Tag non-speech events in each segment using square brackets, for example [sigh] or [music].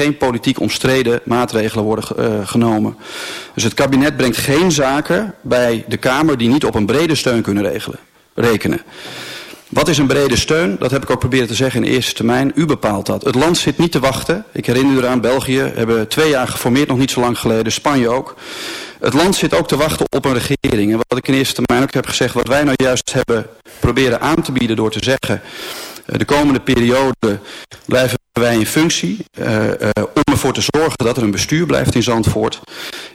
geen politiek omstreden maatregelen worden uh, genomen. Dus het kabinet brengt geen zaken bij de Kamer die niet op een brede steun kunnen regelen, rekenen. Wat is een brede steun? Dat heb ik ook proberen te zeggen in de eerste termijn. U bepaalt dat. Het land zit niet te wachten. Ik herinner u eraan, België hebben twee jaar geformeerd, nog niet zo lang geleden. Spanje ook. Het land zit ook te wachten op een regering. En wat ik in eerste termijn ook heb gezegd, wat wij nou juist hebben proberen aan te bieden door te zeggen... Eh, de komende periode blijven wij in functie uh, uh, om ervoor te zorgen dat er een bestuur blijft in Zandvoort...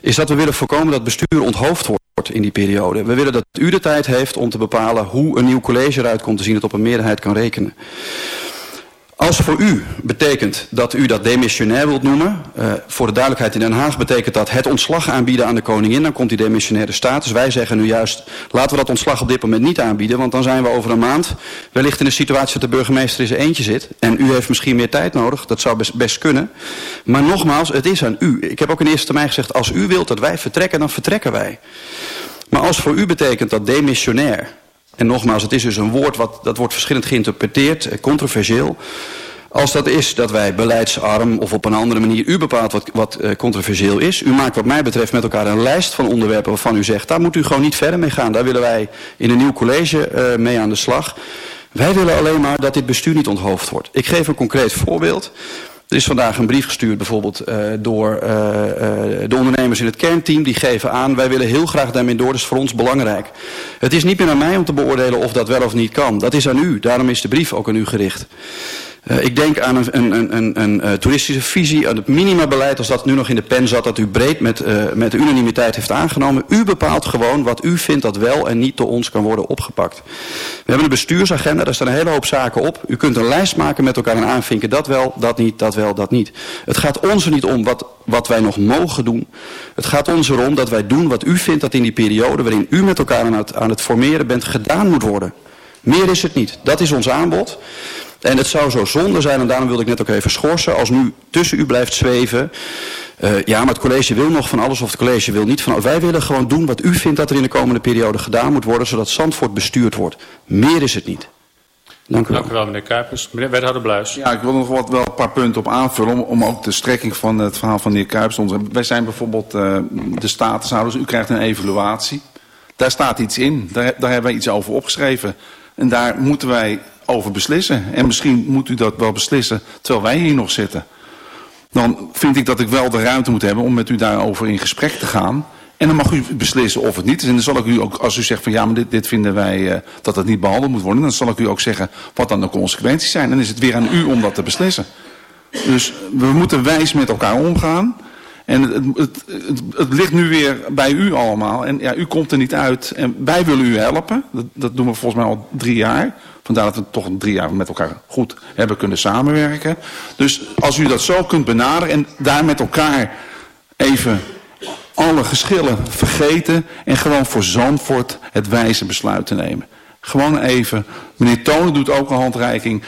is dat we willen voorkomen dat bestuur onthoofd wordt in die periode. We willen dat u de tijd heeft om te bepalen hoe een nieuw college eruit komt te zien... dat op een meerderheid kan rekenen. Als voor u betekent dat u dat demissionair wilt noemen... Uh, voor de duidelijkheid in Den Haag betekent dat het ontslag aanbieden aan de koningin... dan komt die demissionaire status. Wij zeggen nu juist, laten we dat ontslag op dit moment niet aanbieden... want dan zijn we over een maand wellicht in een situatie dat de burgemeester in zijn eentje zit... en u heeft misschien meer tijd nodig, dat zou best, best kunnen. Maar nogmaals, het is aan u. Ik heb ook in eerste termijn gezegd, als u wilt dat wij vertrekken, dan vertrekken wij. Maar als voor u betekent dat demissionair en nogmaals, het is dus een woord wat, dat wordt verschillend geïnterpreteerd, eh, controversieel. Als dat is dat wij beleidsarm of op een andere manier... u bepaalt wat, wat uh, controversieel is. U maakt wat mij betreft met elkaar een lijst van onderwerpen waarvan u zegt... daar moet u gewoon niet verder mee gaan. Daar willen wij in een nieuw college uh, mee aan de slag. Wij willen alleen maar dat dit bestuur niet onthoofd wordt. Ik geef een concreet voorbeeld. Er is vandaag een brief gestuurd bijvoorbeeld uh, door uh, uh, de ondernemers in het kernteam. Die geven aan, wij willen heel graag daarmee door, dat is voor ons belangrijk. Het is niet meer aan mij om te beoordelen of dat wel of niet kan. Dat is aan u, daarom is de brief ook aan u gericht. Uh, ik denk aan een, een, een, een, uh, toeristische visie, aan het minimabeleid als dat nu nog in de pen zat, dat u breed met, uh, met unanimiteit heeft aangenomen. U bepaalt gewoon wat u vindt dat wel en niet door ons kan worden opgepakt. We hebben een bestuursagenda, daar staan een hele hoop zaken op. U kunt een lijst maken met elkaar en aanvinken dat wel, dat niet, dat wel, dat niet. Het gaat ons er niet om wat, wat wij nog mogen doen. Het gaat ons erom dat wij doen wat u vindt dat in die periode waarin u met elkaar aan aan het formeren bent gedaan moet worden. Meer is het niet. Dat is ons aanbod. En het zou zo zonde zijn, en daarom wilde ik net ook even schorsen, als nu tussen u blijft zweven. Uh, ja, maar het college wil nog van alles of het college wil niet van alles. Wij willen gewoon doen wat u vindt dat er in de komende periode gedaan moet worden, zodat Zandvoort bestuurd wordt. Meer is het niet. Dank u wel. Dank u wel, meneer Kuipers. Meneer Wethouder Bluis. Ja, ik wil nog wat, wel een paar punten op aanvullen, om, om ook de strekking van het verhaal van de heer Kuipers. Wij zijn bijvoorbeeld uh, de statushouders, u krijgt een evaluatie. Daar staat iets in, daar, daar hebben wij iets over opgeschreven. En daar moeten wij over beslissen. En misschien moet u dat wel beslissen terwijl wij hier nog zitten. Dan vind ik dat ik wel de ruimte moet hebben om met u daarover in gesprek te gaan. En dan mag u beslissen of het niet is. En dan zal ik u ook, als u zegt van ja, maar dit, dit vinden wij uh, dat het niet behandeld moet worden. Dan zal ik u ook zeggen wat dan de consequenties zijn. Dan is het weer aan u om dat te beslissen. Dus we moeten wijs met elkaar omgaan. En het, ligt nu weer bij u allemaal. En ja, u komt er niet uit. En wij willen u helpen. Dat, dat doen we volgens mij al drie jaar. Vandaar dat we toch drie jaar met elkaar goed hebben kunnen samenwerken. Dus als u dat zo kunt benaderen en daar met elkaar even alle geschillen vergeten en gewoon voor Zandvoort het wijze besluit te nemen. Gewoon even, meneer Tonen doet ook een handreiking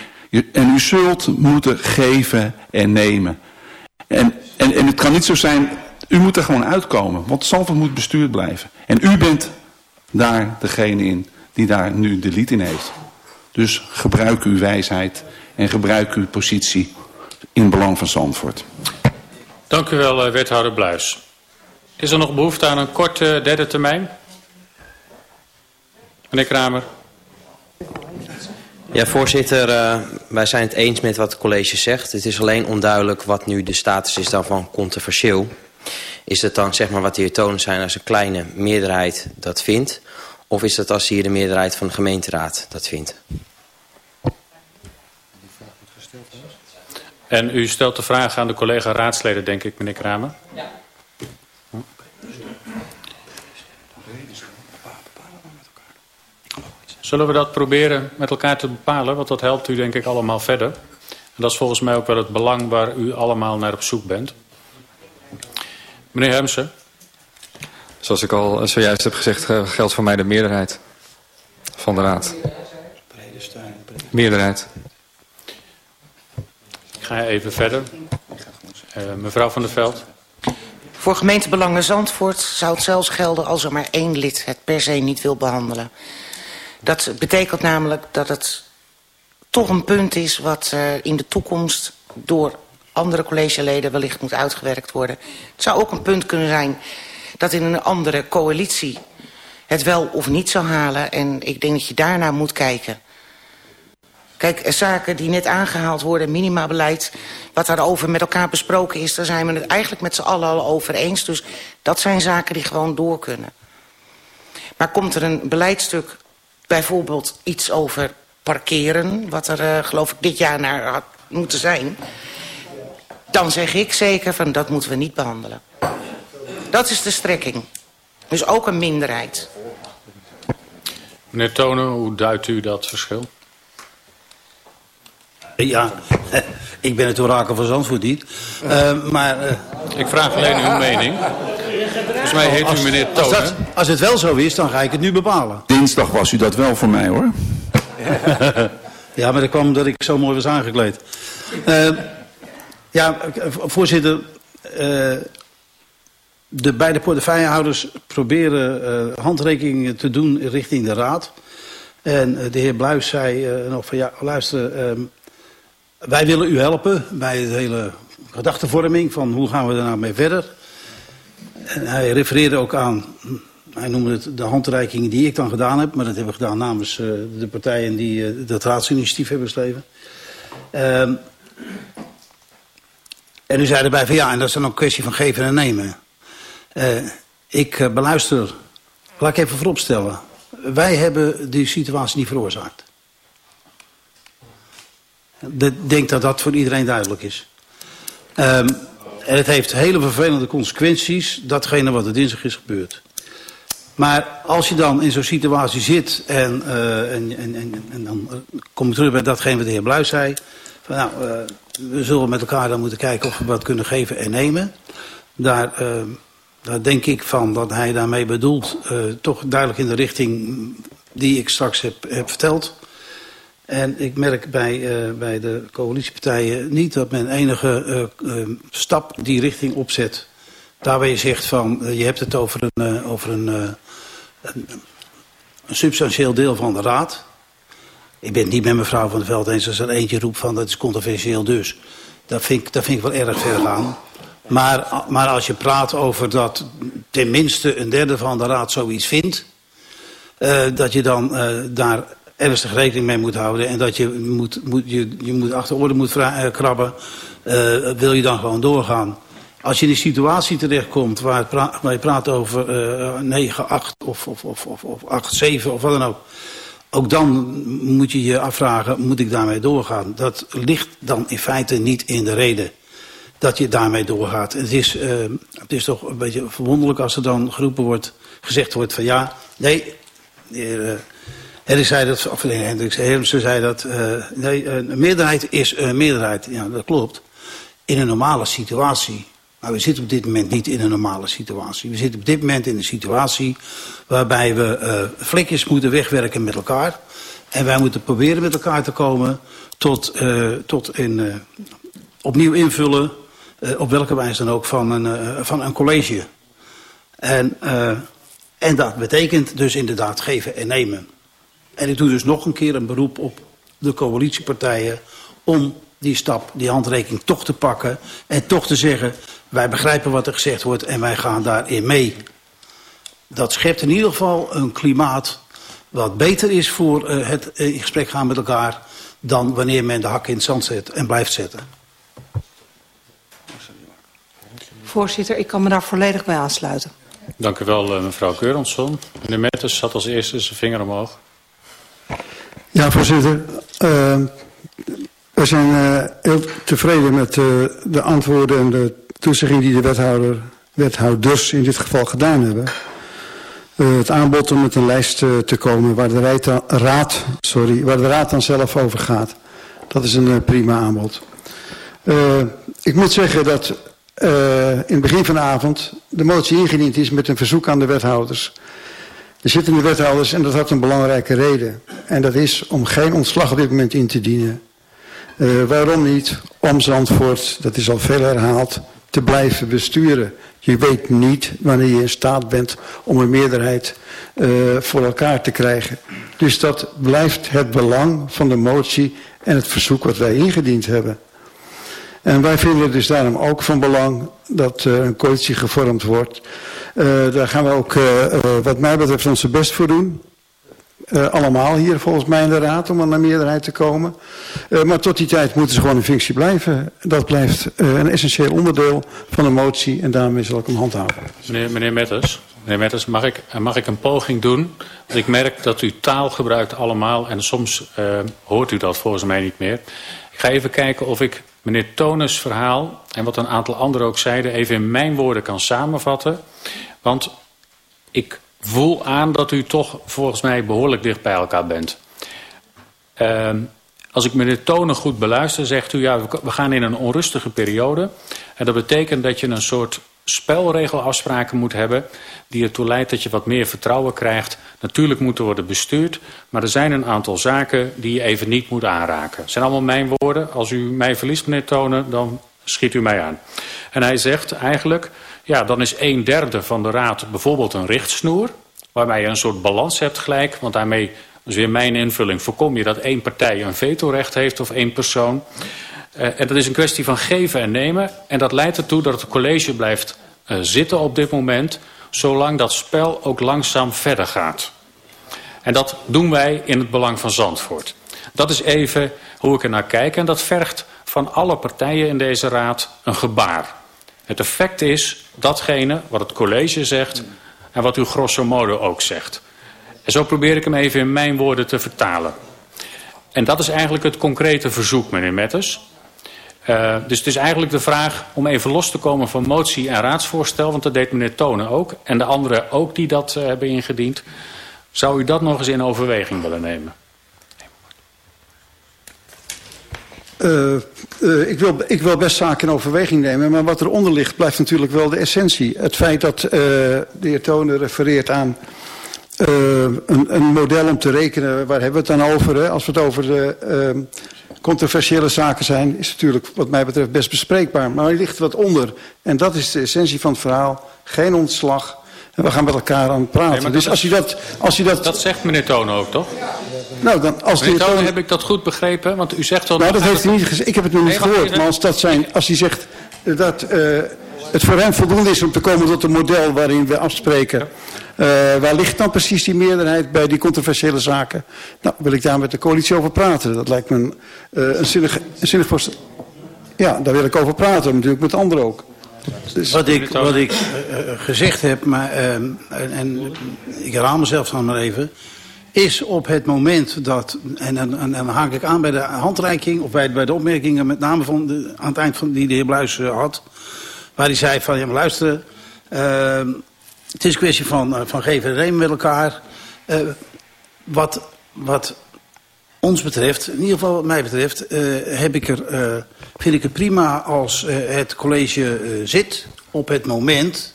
en u zult moeten geven en nemen. En, en, het kan niet zo zijn, u moet er gewoon uitkomen, want Zandvoort moet bestuurd blijven. En u bent daar degene in die daar nu de lied in heeft. Dus gebruik uw wijsheid en gebruik uw positie in belang van Zandvoort. Dank u wel, eh, wethouder Bluis. Is er nog behoefte aan een korte derde termijn? Meneer Kramer. Ja, voorzitter, uh, wij zijn het eens met wat het college zegt. Het is alleen onduidelijk wat nu de status is dan van controversieel. Is het dan, zeg maar, wat de heer Tonen zijn als een kleine meerderheid dat vindt? Of is dat als hier de meerderheid van de gemeenteraad dat vindt? En u stelt de vraag aan de collega raadsleden, denk ik, meneer Kramer? Ja. Zullen we dat proberen met elkaar te bepalen? Want dat helpt u denk ik allemaal verder. En dat is volgens mij ook wel het belang waar u allemaal naar op zoek bent. Meneer Hemsen. Zoals ik al zojuist heb gezegd, geldt voor mij de meerderheid van de raad. Meerderheid. Ik ga even verder. Uh, mevrouw van der Veld. Voor gemeentebelangen Zandvoort zou het zelfs gelden als er maar één lid het per se niet wil behandelen. Dat betekent namelijk dat het toch een punt is wat uh, in de toekomst door andere collegeleden wellicht moet uitgewerkt worden. Het zou ook een punt kunnen zijn dat in een andere coalitie het wel of niet zou halen. En ik denk dat je daarnaar moet kijken. Kijk, zaken die net aangehaald worden, minimabeleid... wat daarover met elkaar besproken is... daar zijn we het eigenlijk met z'n allen al over eens. Dus dat zijn zaken die gewoon door kunnen. Maar komt er een beleidstuk, bijvoorbeeld iets over parkeren... wat er, uh, geloof ik, dit jaar naar had moeten zijn... dan zeg ik zeker van dat moeten we niet behandelen. Dat is de strekking. Dus ook een minderheid. Meneer Tonen, hoe duidt u dat verschil? Ja, [laughs] ik ben het orakel van Zandvoort niet. Uh, maar, uh, ik vraag alleen uw mening. Volgens mij heet als, u meneer Tonen. Als, dat, als het wel zo is, dan ga ik het nu bepalen. Dinsdag was u dat wel voor mij hoor. [laughs] ja, maar dat kwam omdat ik zo mooi was aangekleed. Uh, ja, voorzitter... de beide portefeuillehouders proberen handrekeningen te doen richting de raad. En de heer Bluis zei nog van ja, luister, wij willen u helpen bij de hele gedachtenvorming van hoe gaan we daar nou mee verder. En hij refereerde ook aan, hij noemde het de handreiking die ik dan gedaan heb. Maar dat hebben we gedaan namens uh, de partijen die uh, dat raadsinitiatief hebben geschreven. Uh, en u zei erbij van ja, en dat is dan ook een kwestie van geven en nemen. ik beluister, laat ik even vooropstellen. Wij hebben die situatie niet veroorzaakt. Ik denk dat dat voor iedereen duidelijk is. Um, en het heeft hele vervelende consequenties, datgene wat er dinsdag is gebeurd. Maar als je dan in zo'n situatie zit en, uh, en, en, en, en, dan kom ik terug bij datgene wat de heer Bluis zei. Van, nou, uh, we zullen met elkaar dan moeten kijken of we wat kunnen geven en nemen. Daar, uh, daar denk ik van dat hij daarmee bedoelt, toch duidelijk in de richting die ik straks heb, heb verteld. En ik merk bij, uh, bij de coalitiepartijen niet dat men enige uh, uh, stap die richting opzet. Daarbij je zegt van, je hebt het over een, over een, een, een, substantieel deel van de raad. Ik ben niet met mevrouw van der Veld eens als er eentje roept van dat is controversieel dus. Dat vind ik, dat vind ik wel erg ver gaan. Maar, maar als je praat over dat tenminste een derde van de raad zoiets vindt... dat je dan daar ernstig rekening mee moet houden. En dat je moet, moet, je, je moet achter orde moet uh, krabben. Uh, wil je dan gewoon doorgaan. Als je in een situatie terechtkomt waar, waar je praat over uh, 9, 8 of, of, of, of, of 8, 7 of wat dan ook. Ook dan moet je je afvragen, moet ik daarmee doorgaan? Dat ligt dan in feite niet in de reden dat je daarmee doorgaat. Het is, uh, het is toch een beetje verwonderlijk als er dan geroepen wordt, gezegd wordt van ja, nee, uh, Hendrik zei dat, of nee, Hendrik Hermsen zei dat, uh, nee, een meerderheid is een meerderheid. Ja, dat klopt. In een normale situatie. Maar we zitten op dit moment niet in een normale situatie. We zitten op dit moment in een situatie waarbij we uh, flikjes moeten wegwerken met elkaar. En wij moeten proberen met elkaar te komen tot, uh, tot uh, opnieuw invullen, op welke wijze dan ook, van een, van een college. En, en dat betekent dus inderdaad geven en nemen. En ik doe dus nog een keer een beroep op de coalitiepartijen om die stap, die handrekening toch te pakken en toch te zeggen, wij begrijpen wat er gezegd wordt en wij gaan daarin mee. Dat schept in ieder geval een klimaat wat beter is voor uh, het uh, in gesprek gaan met elkaar dan wanneer men de hak in het zand zet en blijft zetten. Voorzitter, ik kan me daar volledig bij aansluiten. Dank u wel, uh, mevrouw Keuronsson. Meneer Metters zat als eerste zijn vinger omhoog. Ja, voorzitter. Uh, we zijn uh, heel tevreden met uh, de antwoorden en de toezegging die de wethouder, wethouders in dit geval gedaan hebben. Uh, het aanbod om met een lijst te komen waar de, raad, sorry, waar de raad dan zelf over gaat. Dat is een prima aanbod. ik moet zeggen dat in het begin van de avond de motie ingediend is met een verzoek aan de wethouders er zitten de wethouders en dat had een belangrijke reden. En dat is om geen ontslag op dit moment in te dienen. Uh, waarom niet? Om Zandvoort, dat is al veel herhaald, te blijven besturen. Je weet niet wanneer je in staat bent om een meerderheid uh, voor elkaar te krijgen. Dus dat blijft het belang van de motie en het verzoek wat wij ingediend hebben. En wij vinden het dus daarom ook van belang dat uh, een coalitie gevormd wordt. Uh, daar gaan we ook, uh, wat mij betreft, onze best voor doen. allemaal hier volgens mij in de raad om aan een meerderheid te komen. maar tot die tijd moeten ze gewoon in functie blijven. Dat blijft een essentieel onderdeel van de motie en daarmee zal ik hem handhaven. Meneer, meneer Metters, meneer Metters mag, ik, mag ik een poging doen? Want ik merk dat u taal gebruikt allemaal en soms hoort u dat volgens mij niet meer. Ik ga even kijken of ik meneer Tonus verhaal en wat een aantal anderen ook zeiden... even in mijn woorden kan samenvatten. Want ik voel aan dat u toch volgens mij behoorlijk dicht bij elkaar bent. Uh, als ik meneer Tonen goed beluister, zegt u... ja, we gaan in een onrustige periode. En dat betekent dat je een soort spelregelafspraken moet hebben... die ertoe leidt dat je wat meer vertrouwen krijgt. Natuurlijk moeten worden bestuurd... maar er zijn een aantal zaken die je even niet moet aanraken. Het zijn allemaal mijn woorden. Als u mij verliest, meneer Tonen, dan schiet u mij aan. En hij zegt eigenlijk... ja, dan is een derde van de raad bijvoorbeeld een richtsnoer... waarmee je een soort balans hebt gelijk... want daarmee, dus weer mijn invulling... voorkom je dat één partij een vetorecht heeft of één persoon... Uh, en dat is een kwestie van geven en nemen. En dat leidt ertoe dat het college blijft uh, zitten op dit moment... zolang dat spel ook langzaam verder gaat. En dat doen wij in het belang van Zandvoort. Dat is even hoe ik er naar kijk. En dat vergt van alle partijen in deze raad een gebaar. Het effect is datgene wat het college zegt... en wat u grosso modo ook zegt. En zo probeer ik hem even in mijn woorden te vertalen. En dat is eigenlijk het concrete verzoek, meneer Metters. Uh, dus het is eigenlijk de vraag om even los te komen van motie en raadsvoorstel. Want dat deed meneer Tonen ook. En de anderen ook die dat uh, hebben ingediend. Zou u dat nog eens in overweging willen nemen? Uh, ik, wil, ik wil best zaken in overweging nemen, maar wat eronder ligt blijft natuurlijk wel de essentie. Het feit dat de heer Tonen refereert aan een, een, model om te rekenen, waar hebben we het dan over? Hè? Als we het over de controversiële zaken zijn, is natuurlijk wat mij betreft best bespreekbaar. Maar er ligt wat onder. En dat is de essentie van het verhaal. Geen ontslag. En we gaan met elkaar aan het praten. Nee, dus als u dat, als u dat... Dat zegt meneer Toon ook, toch? Nou, dan, als meneer Toon, heb ik dat goed begrepen? Want u zegt wel... Nou, dat heeft hij niet gezegd. Ik heb het nog niet nee, gehoord. Maar als, dat zijn, als hij zegt dat uh, het voor hem voldoende is om te komen tot een model waarin we afspreken... Ja waar ligt dan precies die meerderheid bij die controversiële zaken? Nou, wil ik daar met de coalitie over praten. Dat lijkt me een, uh, een zinnig, een zinnig voorstel. Ja, daar wil ik over praten, natuurlijk met anderen ook. Dus... Wat ik, wat ik uh, gezegd heb, maar, en, en ik herhaal mezelf dan maar even is op het moment dat, en dan, haak ik aan bij de handreiking... of bij, bij de opmerkingen met name van de, aan het eind van die de heer Bluis had... waar hij zei van, ja maar luisteren... Uh, het is een kwestie van, uh, van geven en nemen met elkaar. Uh, wat, wat ons betreft, in ieder geval wat mij betreft, uh, heb ik er, vind ik het prima als het college zit op het moment...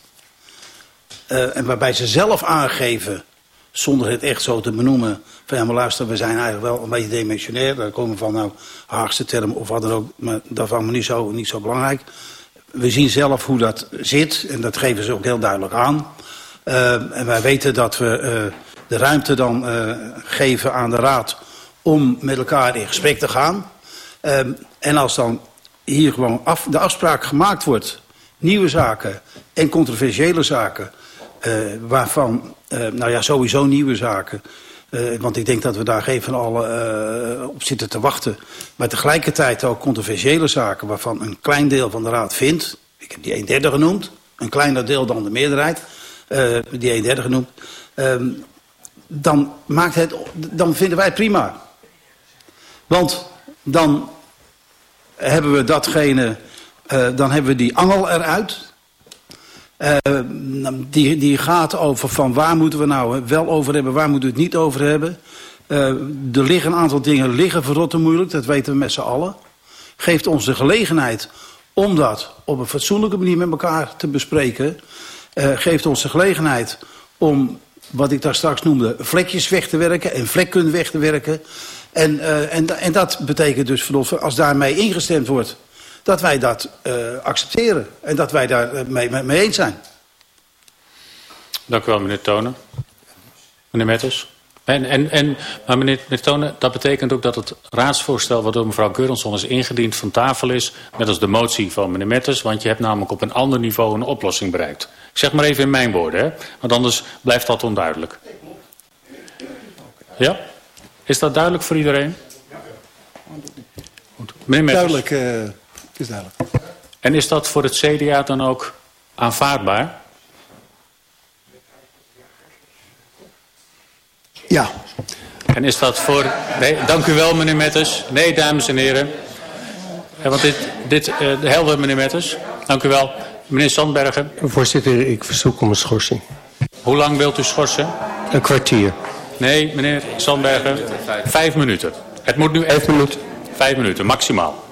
en waarbij ze zelf aangeven, zonder het echt zo te benoemen... van ja, maar luister, we zijn eigenlijk wel een beetje dimensionair. Daar komen van nou Haagse termen of wat dan ook, maar dat vond me niet zo, niet zo belangrijk... We zien zelf hoe dat zit en dat geven ze ook heel duidelijk aan. Uh, en wij weten dat we uh, de ruimte dan uh, geven aan de Raad om met elkaar in gesprek te gaan. en als dan hier gewoon af, de afspraak gemaakt wordt, nieuwe zaken en controversiële zaken, waarvan, nou ja, sowieso nieuwe zaken, want ik denk dat we daar geen van allen op zitten te wachten. Maar tegelijkertijd ook controversiële zaken waarvan een klein deel van de Raad vindt, ik heb die een derde genoemd, een kleiner deel dan de meerderheid uh, die een derde genoemd, uh, dan, maakt het, dan vinden wij het prima. Want dan hebben we datgene, uh, dan hebben we die angel eruit. Uh, die, die gaat over van waar moeten we nou wel over hebben, waar moeten we het niet over hebben. Uh, er liggen een aantal dingen liggen verrotte moeilijk, dat weten we met z'n allen. Geeft ons de gelegenheid om dat op een fatsoenlijke manier met elkaar te bespreken. Uh, geeft ons de gelegenheid om, wat ik daar straks noemde, vlekjes weg te werken en vlekkunde weg te werken. En, uh, en, dat betekent dus ons, als daarmee ingestemd wordt, dat wij dat uh, accepteren. En dat wij daar mee, eens zijn. Dank u wel, meneer Tonen. Meneer Metters. En, en, en, maar meneer, Tonen, dat betekent ook dat het raadsvoorstel... wat door mevrouw Geurensson is ingediend van tafel is... net als de motie van meneer Metters... want je hebt namelijk op een ander niveau een oplossing bereikt. Ik zeg maar even in mijn woorden, hè? want anders blijft dat onduidelijk. Ja? Is dat duidelijk voor iedereen? Goed. Meneer Metters. Duidelijk, uh, is duidelijk. En is dat voor het CDA dan ook aanvaardbaar? Ja. En is dat voor... Nee, dank u wel, meneer Metters. Nee, dames en heren. Ja, want dit, dit uh, helder, meneer Metters. Dank u wel. Meneer Sandbergen. Voorzitter, ik verzoek om een schorsing. Hoe lang wilt u schorsen? Een kwartier. Nee, meneer Sandbergen. Vijf minuten. Het moet nu... Vijf minuten. Vijf minuten, maximaal.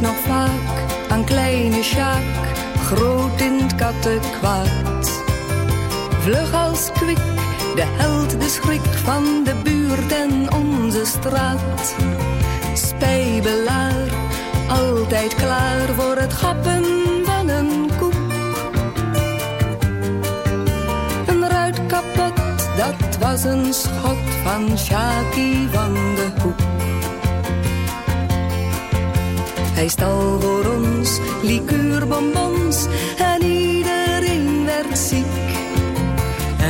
nog vaak aan kleine Sjaak, groot in het kattenkwaad. Vlug als kwik, de held, de schrik van de buurt en onze straat. Spijbelaar, altijd klaar voor het gappen van een koek. Een ruit kapot, dat was een schot van Sjaakie van de Hoek. Hij stal voor ons liqueurbonbons en iedereen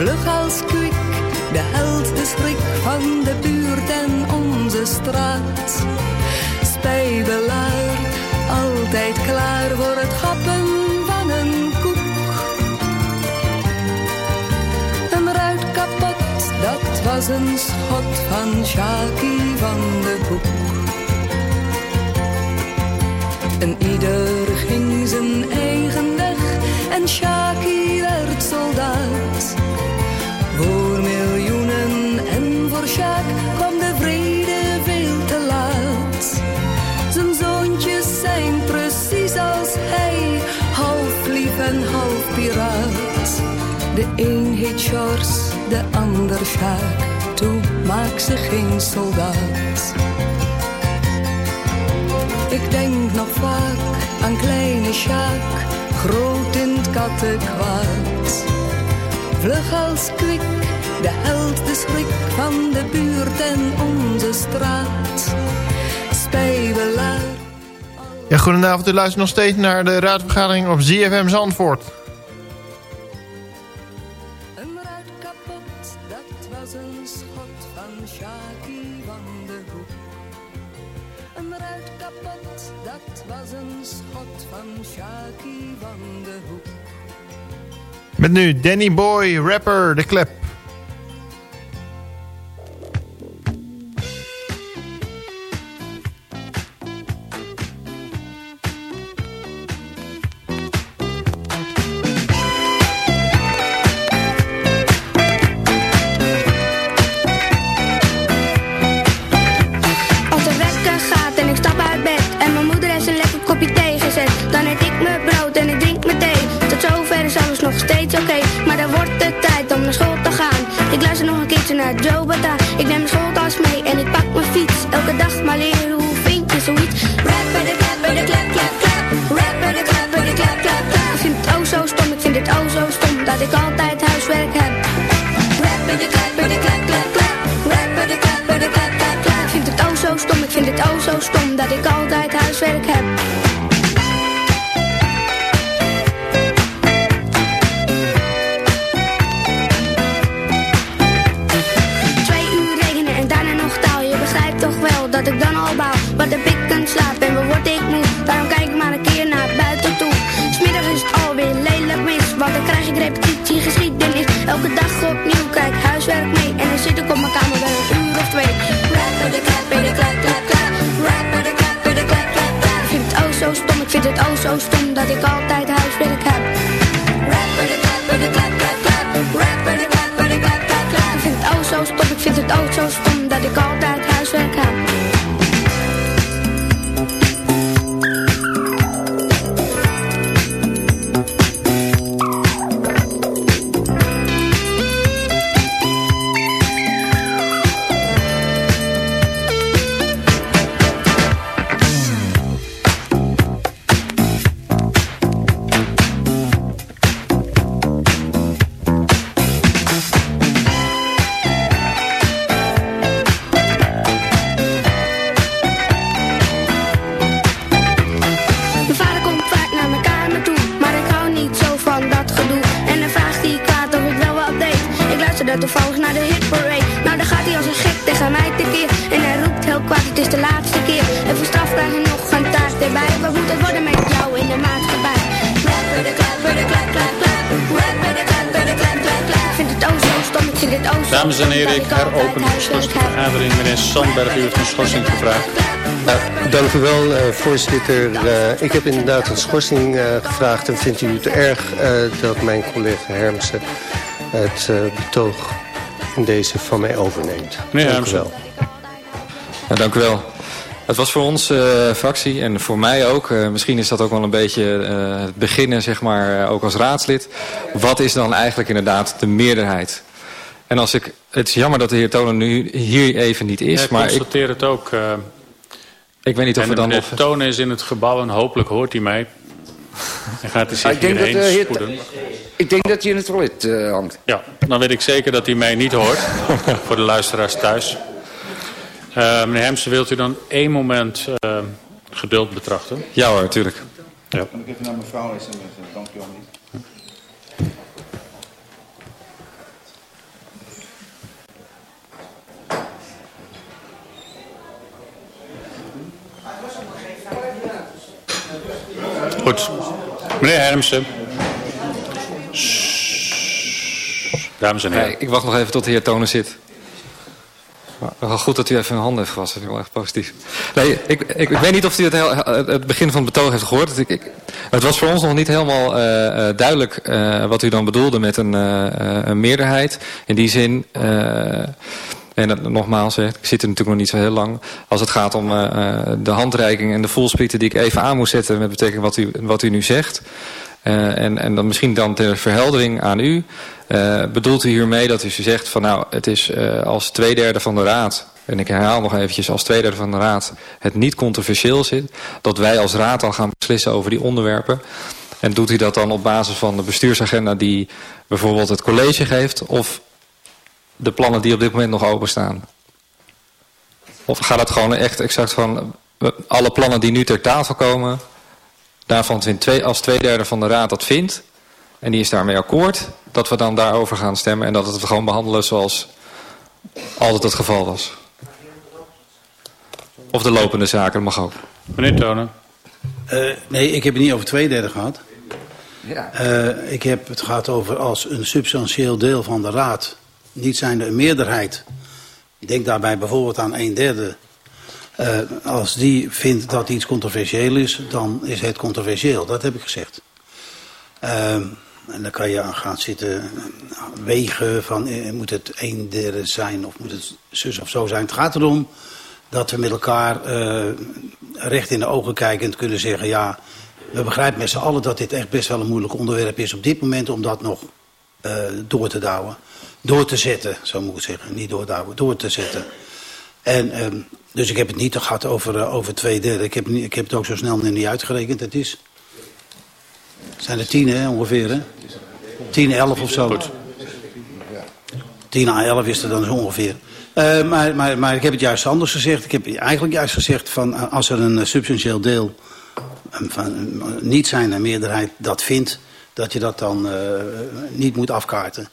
Vlug als kwik, de held, de schrik van de buurt en onze straat. Spijbelaar, altijd klaar voor het gappen van een koek. Een ruit kapot, dat was een schot van Sjaakie van de Hoek. En ieder ging zijn eigen weg en Shaki werd soldaat. De ander Sjaak, toe maak ze geen soldaat. Ik denk nog vaak aan kleine Sjaak, groot in het kattenkwaad. Vlug als kwik, de held, de schrik van de buurt en onze straat. Spijbelaar. Ja, goedenavond, u luistert nog steeds naar de raadsvergadering op ZFM Zandvoort. Met nu Danny Boy, rapper, de klep. Schorsing gevraagd. Dank u wel, eh, voorzitter. Eh, ik heb inderdaad een schorsing eh, gevraagd... en vindt u het erg eh, dat mijn collega Hermsen het eh, betoog in deze van mij overneemt? Meneer Dank u wel. Ja, dank u wel. Het was voor ons eh, fractie en voor mij ook. eh, misschien is dat ook wel een beetje eh, het beginnen, zeg maar, eh, ook als raadslid. Wat is dan eigenlijk inderdaad de meerderheid? En als ik, het is jammer dat de heer Tonen nu hier even niet is, Ja, ik maar ik, constateer het ook. eh, ik weet niet of we dan nog... Tonen is in het gebouw en hopelijk hoort hij mij. En gaat hij zich Ik denk dat, eh, heer- spoeden. Ik denk dat hij in het toilet eh, hangt. Ja, dan weet ik zeker dat hij mij niet hoort. [laughs] voor de luisteraars thuis. Meneer Hemsen, wilt u dan één moment eh, geduld betrachten? Ja hoor, natuurlijk. Ja. Kan ik even naar mevrouw sms'en? Dank u wel Goed. Meneer Hermsen. Dames en heren. Ik wacht nog even tot de heer Tonen zit. Maar goed dat u even uw handen heeft gewassen. Wel echt positief. Nee, ik, ik, ik weet niet of u het, heel- het begin van het betoog heeft gehoord. Ik, ik, het was voor ons nog niet helemaal eh, eh, duidelijk eh, wat u dan bedoelde met een, een meerderheid. In die zin... en dat, nogmaals, ik zit er natuurlijk nog niet zo heel lang. Als het gaat om eh, eh, de handreiking en de voelsprieten die ik even aan moest zetten... met betrekking wat u, wat u nu zegt. Eh, en, en dan misschien dan ter verheldering aan u. Bedoelt u hiermee dat u zegt van nou, het is als twee derde van de raad... en ik herhaal nog eventjes, als twee derde van de raad het niet controversieel zit... dat wij als raad dan gaan beslissen over die onderwerpen... En doet u dat dan op basis van de bestuursagenda die bijvoorbeeld het college geeft... of de plannen die op dit moment nog openstaan? Of gaat het gewoon echt exact van alle plannen die nu ter tafel komen... daarvan vindt twee, als twee derde van de raad dat vindt... en die is daarmee akkoord, dat we dan daarover gaan stemmen... en dat we het gewoon behandelen zoals altijd het geval was? Of de lopende zaken, dat mag ook. Meneer Tonen. Eh, nee, ik heb het niet over twee derde gehad. Ja. Eh, ik heb het gehad over als een substantieel deel van de raad, niet zijnde een meerderheid. Ik denk daarbij bijvoorbeeld aan een derde. Eh, als die vindt dat iets controversieel is, dan is het controversieel. Dat heb ik gezegd. Ehm, en dan kan je aan gaan zitten wegen van eh, moet het een derde zijn of moet het zus of zo zijn. Het gaat erom dat we met elkaar eh, recht in de ogen kijkend kunnen zeggen... ja, we begrijpen met z'n allen dat dit echt best wel een moeilijk onderwerp is op dit moment... om dat nog door te douwen. Door te zetten, zo moet ik zeggen. Niet doordouwen, door te zetten. En, ehm, dus ik heb het niet gehad over, eh, over twee derde. Ik heb, ik heb het ook zo snel niet uitgerekend. Het is... Zijn er tien hè, ongeveer, hè? Tien, elf of zo. 10 à 11 is er dan zo ongeveer. Eh, maar, maar, maar ik heb het juist anders gezegd. Ik heb eigenlijk juist gezegd van eh, als er een substantieel deel eh, van niet zijn een meerderheid dat vindt, dat je dat dan niet moet afkaarten.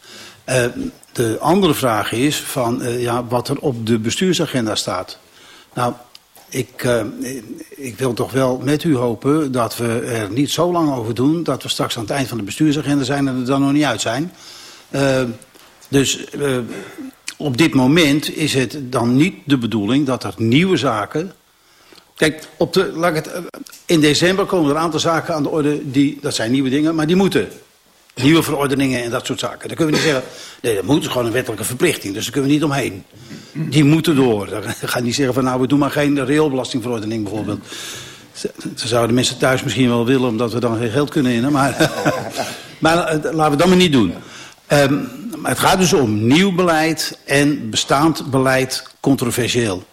Eh, de andere vraag is van eh, ja, wat er op de bestuursagenda staat. Nou, ik, eh, ik wil toch wel met u hopen dat we er niet zo lang over doen... dat we straks aan het eind van de bestuursagenda zijn en er dan nog niet uit zijn. Dus op dit moment is het dan niet de bedoeling dat er nieuwe zaken Kijk, op de, laat het, in december komen er een aantal zaken aan de orde, die, dat zijn nieuwe dingen, maar die moeten. Nieuwe verordeningen en dat soort zaken. Dan kunnen we niet zeggen, nee, dat moet, gewoon een wettelijke verplichting, dus daar kunnen we niet omheen. Die moeten door. Dan ga je niet zeggen van, nou, we doen maar geen reelbelastingverordening bijvoorbeeld. Ze, zouden mensen thuis misschien wel willen, omdat we dan geen geld kunnen innen, maar, [laughs] maar eh, laten we dat maar niet doen. Ehm, maar het gaat dus om nieuw beleid en bestaand beleid controversieel.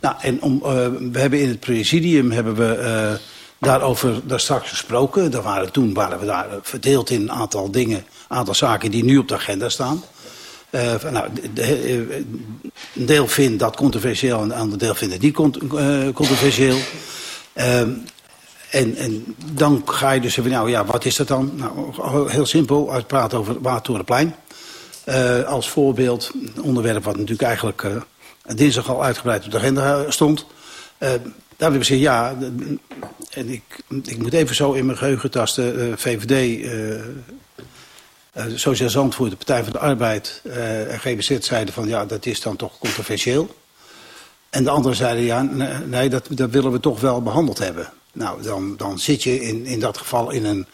Nou, en om, eh, we hebben in het presidium hebben we eh, daarover daar straks gesproken. Daar waren, toen waren we daar verdeeld in een aantal dingen, aantal zaken die nu op de agenda staan. Eh, van, nou, de- een deel vindt dat controversieel en een ander deel vindt het niet cont- eh, controversieel. Ehm, en, en dan ga je dus even, nou ja, wat is dat dan? Nou, heel simpel, als praat over Watertorenplein. Eh als voorbeeld, een onderwerp wat natuurlijk eigenlijk eh, dinsdag al uitgebreid op de agenda stond. Eh, daar we gezegd, ja, en ik, ik moet even zo in mijn geheugen tasten, eh, VVD, eh eh Sociaal Zandvoort, de Partij van de Arbeid eh, en GBZ zeiden van, ja, dat is dan toch controversieel. En de anderen zeiden, ja, nee, dat, dat willen we toch wel behandeld hebben. Nou, dan, dan zit je in, in dat geval in een,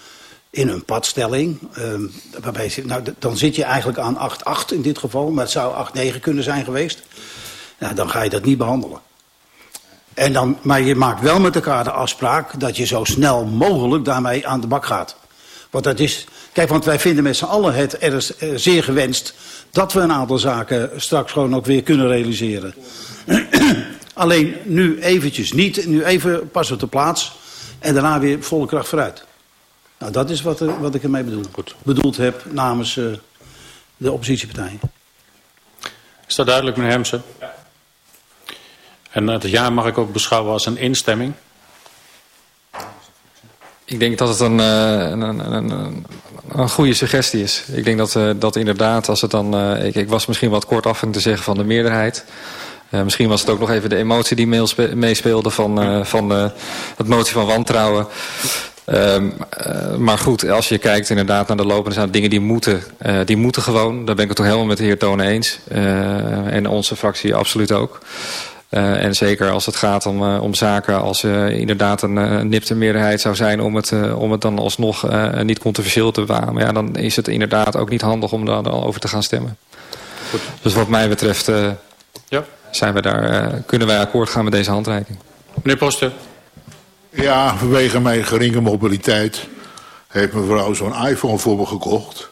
in een padstelling. ehm, waarbij nou, dan zit je eigenlijk aan 8-8 in dit geval, maar het zou 8-9 kunnen zijn geweest. Nou, dan ga je dat niet behandelen. En dan, maar je maakt wel met elkaar de afspraak dat je zo snel mogelijk daarmee aan de bak gaat. Want dat is. Kijk, want wij vinden met z'n allen het er is, eh, zeer gewenst dat we een aantal zaken straks gewoon ook weer kunnen realiseren. [clears throat] Alleen nu eventjes niet, nu even pas op de plaats en daarna weer volle kracht vooruit. Nou, dat is wat, er- wat ik ermee bedoel. bedoeld heb namens eh, de oppositiepartijen. Is dat duidelijk, meneer Hemsen? En het ja mag ik ook beschouwen als een instemming. Ik denk dat het een, eh, een, een, een, een- goede suggestie is. Ik denk dat, eh, dat inderdaad, als het dan... eh, ik, ik was misschien wat kortaf te zeggen van de meerderheid. Misschien was het ook nog even de emotie die meespeelde van, van het motie van wantrouwen. Ehm, eh, maar goed, als je kijkt inderdaad naar de lopende zaken, dingen die moeten, die moeten gewoon. Daar ben ik het toch helemaal met de heer Tonen eens. En onze fractie absoluut ook. Eh, en zeker als het gaat om, eh, om zaken als eh, inderdaad een nipte meerderheid zou zijn om het, om het dan alsnog eh, niet controversieel te bewamen. Ja, dan is het inderdaad ook niet handig om daar dan over te gaan stemmen. Dus wat mij betreft eh, Ja. zijn we daar, eh, kunnen wij akkoord gaan met deze handreiking. Meneer Poster. Ja, vanwege mijn geringe mobiliteit heeft mevrouw zo'n iPhone voor me gekocht.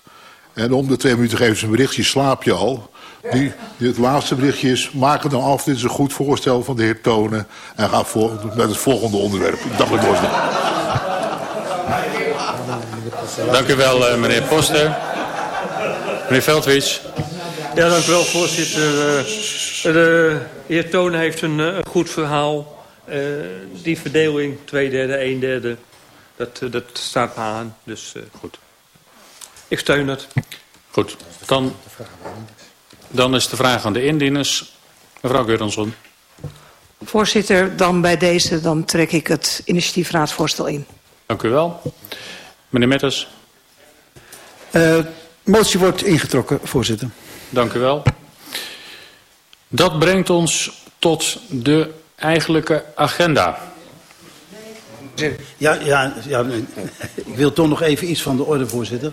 En om de twee minuten geven ze een berichtje, slaap je al? Die, die- het laatste berichtje is, maak het dan af, dit is een goed voorstel van de heer Tonen. En ga voor, met het volgende onderwerp. Dag het was Dank u wel, eh, meneer Poster. Meneer Veldwits. Ja, dank u wel, voorzitter. Eh, de heer Toon heeft een, eh, een goed verhaal. Eh, die verdeling, twee derde, een derde, dat, dat staat me aan. Dus eh, goed. Ik steun het. Goed, dan, dan is de vraag aan de indieners. Mevrouw Geurenson. Voorzitter, dan bij deze dan trek ik het initiatiefraadsvoorstel in. Dank u wel. Meneer Metters. Eh, motie wordt ingetrokken, voorzitter. Dank u wel. Dat brengt ons tot de eigenlijke agenda. Ja, ja, ja, ik wil toch nog even iets van de orde, voorzitter.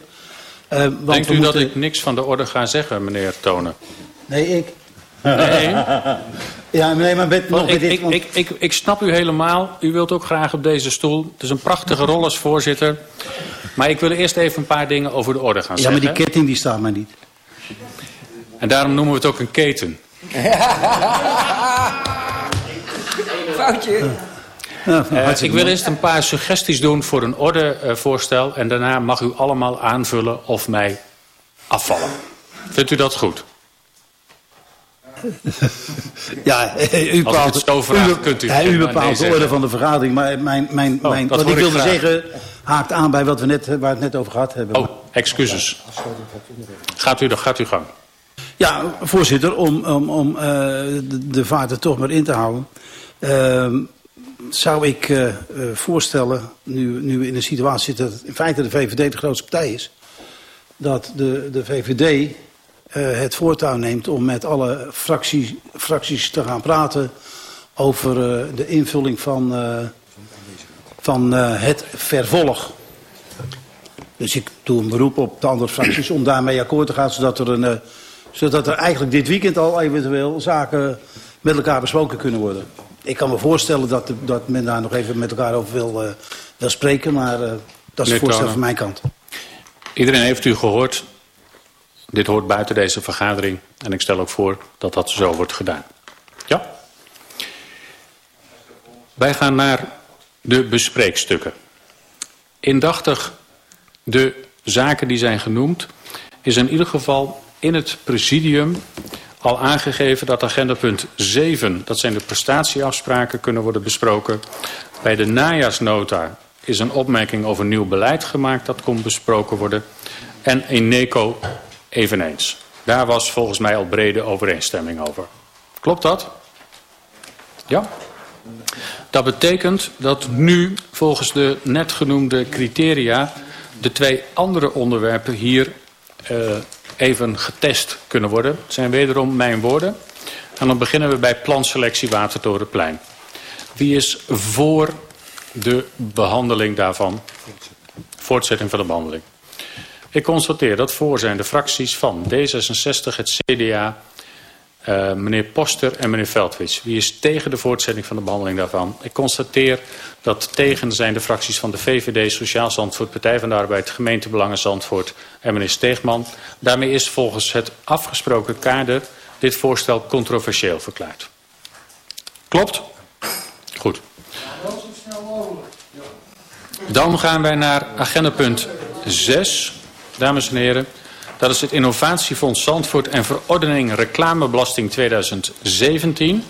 Eh, want Denkt u dat ik niks van de orde ga zeggen, meneer Tonen? Nee, ik. Nee. [laughs] Ja, nee, maar met, nog ik, dit... ik, want- ik, ik, ik snap u helemaal. U wilt ook graag op deze stoel. Het is een prachtige rol als voorzitter. Maar ik wil eerst even een paar dingen over de orde gaan ja, zeggen. maar die ketting die staat mij niet. En daarom noemen we het ook een keten. [laughs] Foutje. Ja, Eh, ik wil eerst een paar suggesties doen voor een ordevoorstel. en daarna mag u allemaal aanvullen of mij afvallen. Vindt u dat goed? [laughs] Ja, eh, u het zo u, kunt u ja, u bepaalt nee de orde van de vergadering. Maar mijn, mijn, Oh, mijn, wat ik wilde graag. zeggen haakt aan bij wat we net, waar we het net over gehad hebben. Oh, excuses. Gaat u, gaat u gang. Ja, voorzitter, om, om, om eh, de, de vaart er toch maar in te houden. ehm, zou ik eh, eh, voorstellen, nu, nu in een situatie zitten dat in feite de VVD de grootste partij is. Dat de, de VVD eh, het voortouw neemt om met alle fracties, fracties te gaan praten over de invulling van, van het vervolg. Dus ik doe een beroep op de andere fracties om daarmee akkoord te gaan... zodat er, een, zodat er eigenlijk dit weekend al eventueel zaken met elkaar besproken kunnen worden. Ik kan me voorstellen dat, dat men daar nog even met elkaar over wil, wil spreken... maar dat is het voorstel van mijn kant. Iedereen heeft u gehoord. Dit hoort buiten deze vergadering. En ik stel ook voor dat dat zo wordt gedaan. Ja? Wij gaan naar de bespreekstukken. Indachtig de zaken die zijn genoemd... is in ieder geval in het presidium al aangegeven dat agenda punt 7... dat zijn de prestatieafspraken, kunnen worden besproken. Bij de najaarsnota is een opmerking over nieuw beleid gemaakt... dat kon besproken worden. En in NECO eveneens. Daar was volgens mij al brede overeenstemming over. Klopt dat? Ja? Dat betekent dat nu volgens de net genoemde criteria... de twee andere onderwerpen hier uh, even getest kunnen worden. Het zijn wederom mijn woorden. En dan beginnen we bij planselectie Watertorenplein. Wie is voor de behandeling daarvan? Voortzetting van de behandeling. Ik constateer dat voor zijn de fracties van D66, het CDA, uh, meneer Poster en meneer Veldwits. Wie is tegen de voortzetting van de behandeling daarvan? Ik constateer dat tegen zijn de fracties van de VVD, Sociaal Zandvoort, Partij van de Arbeid, Gemeentebelangen Zandvoort en meneer Steegman. Daarmee is volgens het afgesproken kader dit voorstel controversieel verklaard. Klopt? Goed. Dan gaan wij naar agendapunt 6, dames en heren. Dat is het Innovatiefonds Zandvoort en Verordening Reclamebelasting 2017.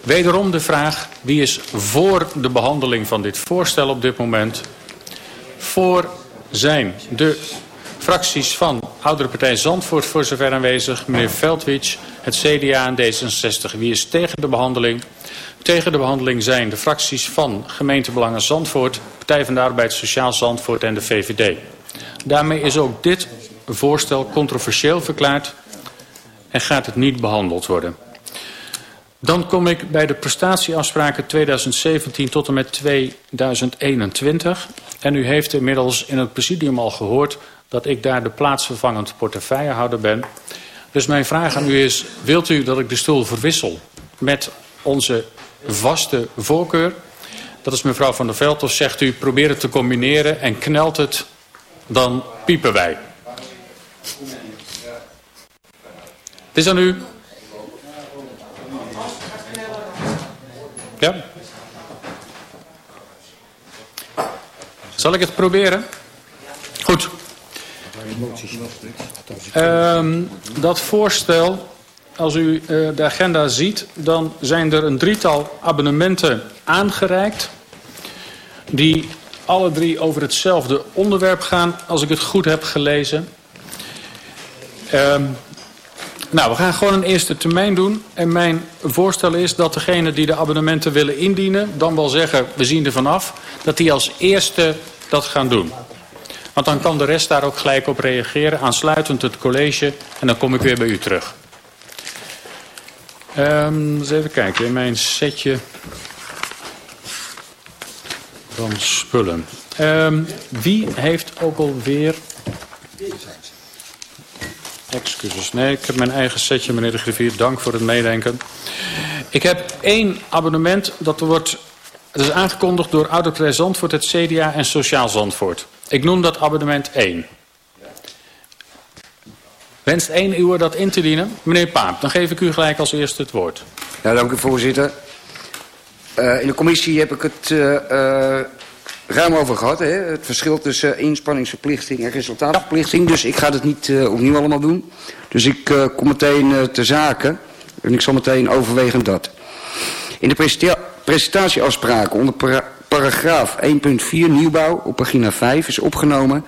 Wederom de vraag, wie is voor de behandeling van dit voorstel op dit moment? Voor zijn de fracties van Oudere Partij Zandvoort voor zover aanwezig, meneer Veldwitsch, het CDA en D66. Wie is tegen de behandeling? Tegen de behandeling zijn de fracties van Gemeentebelangen Zandvoort, Partij van de Arbeid Sociaal Zandvoort en de VVD. Daarmee is ook dit voorstel controversieel verklaard en gaat het niet behandeld worden. Dan kom ik bij de prestatieafspraken 2017 tot en met 2021. En u heeft inmiddels in het presidium al gehoord dat ik daar de plaatsvervangend portefeuillehouder ben. Dus mijn vraag aan u is, wilt u dat ik de stoel verwissel met onze vaste voorkeur? Dat is mevrouw Van der Veld. Of zegt u, probeer het te combineren en knelt het, dan piepen wij. Het is aan u. Ja? Zal ik het proberen? Goed. Um, dat voorstel, als u uh, de agenda ziet, dan zijn er een drietal abonnementen aangereikt. Die alle drie over hetzelfde onderwerp gaan, als ik het goed heb gelezen. Um, nou, we gaan gewoon een eerste termijn doen. En mijn voorstel is dat degene die de abonnementen willen indienen... dan wel zeggen, we zien er vanaf... dat die als eerste dat gaan doen. Want dan kan de rest daar ook gelijk op reageren... aansluitend het college. En dan kom ik weer bij u terug. Um, eens even kijken in mijn setje van spullen. Um, wie heeft ook alweer... Nee, ik heb mijn eigen setje, meneer de griffier. Dank voor het meedenken. Ik heb één abonnement. Dat wordt het is aangekondigd door Ouderprij Zandvoort, het CDA en Sociaal Zandvoort. Ik noem dat abonnement 1. Wenst één uur dat in te dienen? Meneer Paap, dan geef ik u gelijk als eerste het woord. Ja, dank u voorzitter. Uh, in de commissie heb ik het uh, uh, ruim over gehad. Hè? Het verschil tussen inspanningsverplichting en resultaatverplichting. Dus ik ga het niet uh, opnieuw allemaal doen. Dus ik uh, kom meteen uh, ter zake. En ik zal meteen overwegen dat. In de presentatieafspraken onder para paragraaf 1.4 nieuwbouw op pagina 5 is opgenomen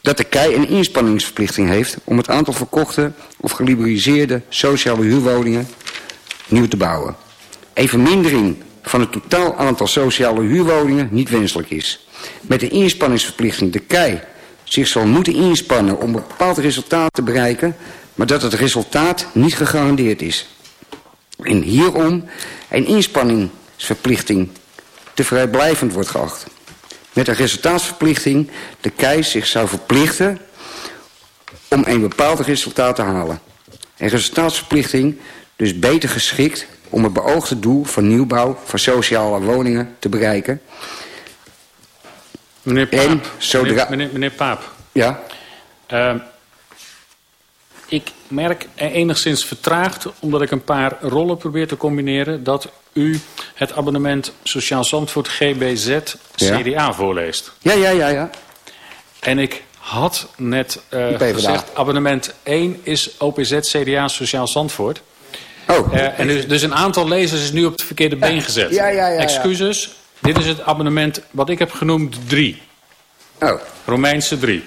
dat de KEI een inspanningsverplichting heeft om het aantal verkochte of geliberaliseerde sociale huurwoningen nieuw te bouwen. Even mindering van het totaal aantal sociale huurwoningen niet wenselijk is. Met de inspanningsverplichting de KEI zich zal moeten inspannen om een bepaald resultaat te bereiken, maar dat het resultaat niet gegarandeerd is. en hierom een inspanningsverplichting te vrijblijvend wordt geacht. Met een resultaatsverplichting de KEI zich zou verplichten om een bepaald resultaat te halen. Een resultaatsverplichting dus beter geschikt om het beoogde doel van nieuwbouw van sociale woningen te bereiken. Meneer Paap, En zodra- meneer, meneer, meneer Paap. Ja? Eh, ik merk enigszins vertraagd, omdat ik een paar rollen probeer te combineren... dat u het abonnement Sociaal Zandvoort GBZ Ja. CDA voorleest. Ja, ja, ja, ja. En ik had net eh, gezegd, abonnement 1 is OPZ CDA Sociaal Zandvoort. Oh. Eh, en dus, dus een aantal lezers is nu op het verkeerde been gezet. Ja, ja, ja. Excuses, dit is het abonnement wat ik heb genoemd 3. Oh. Romeinse 3.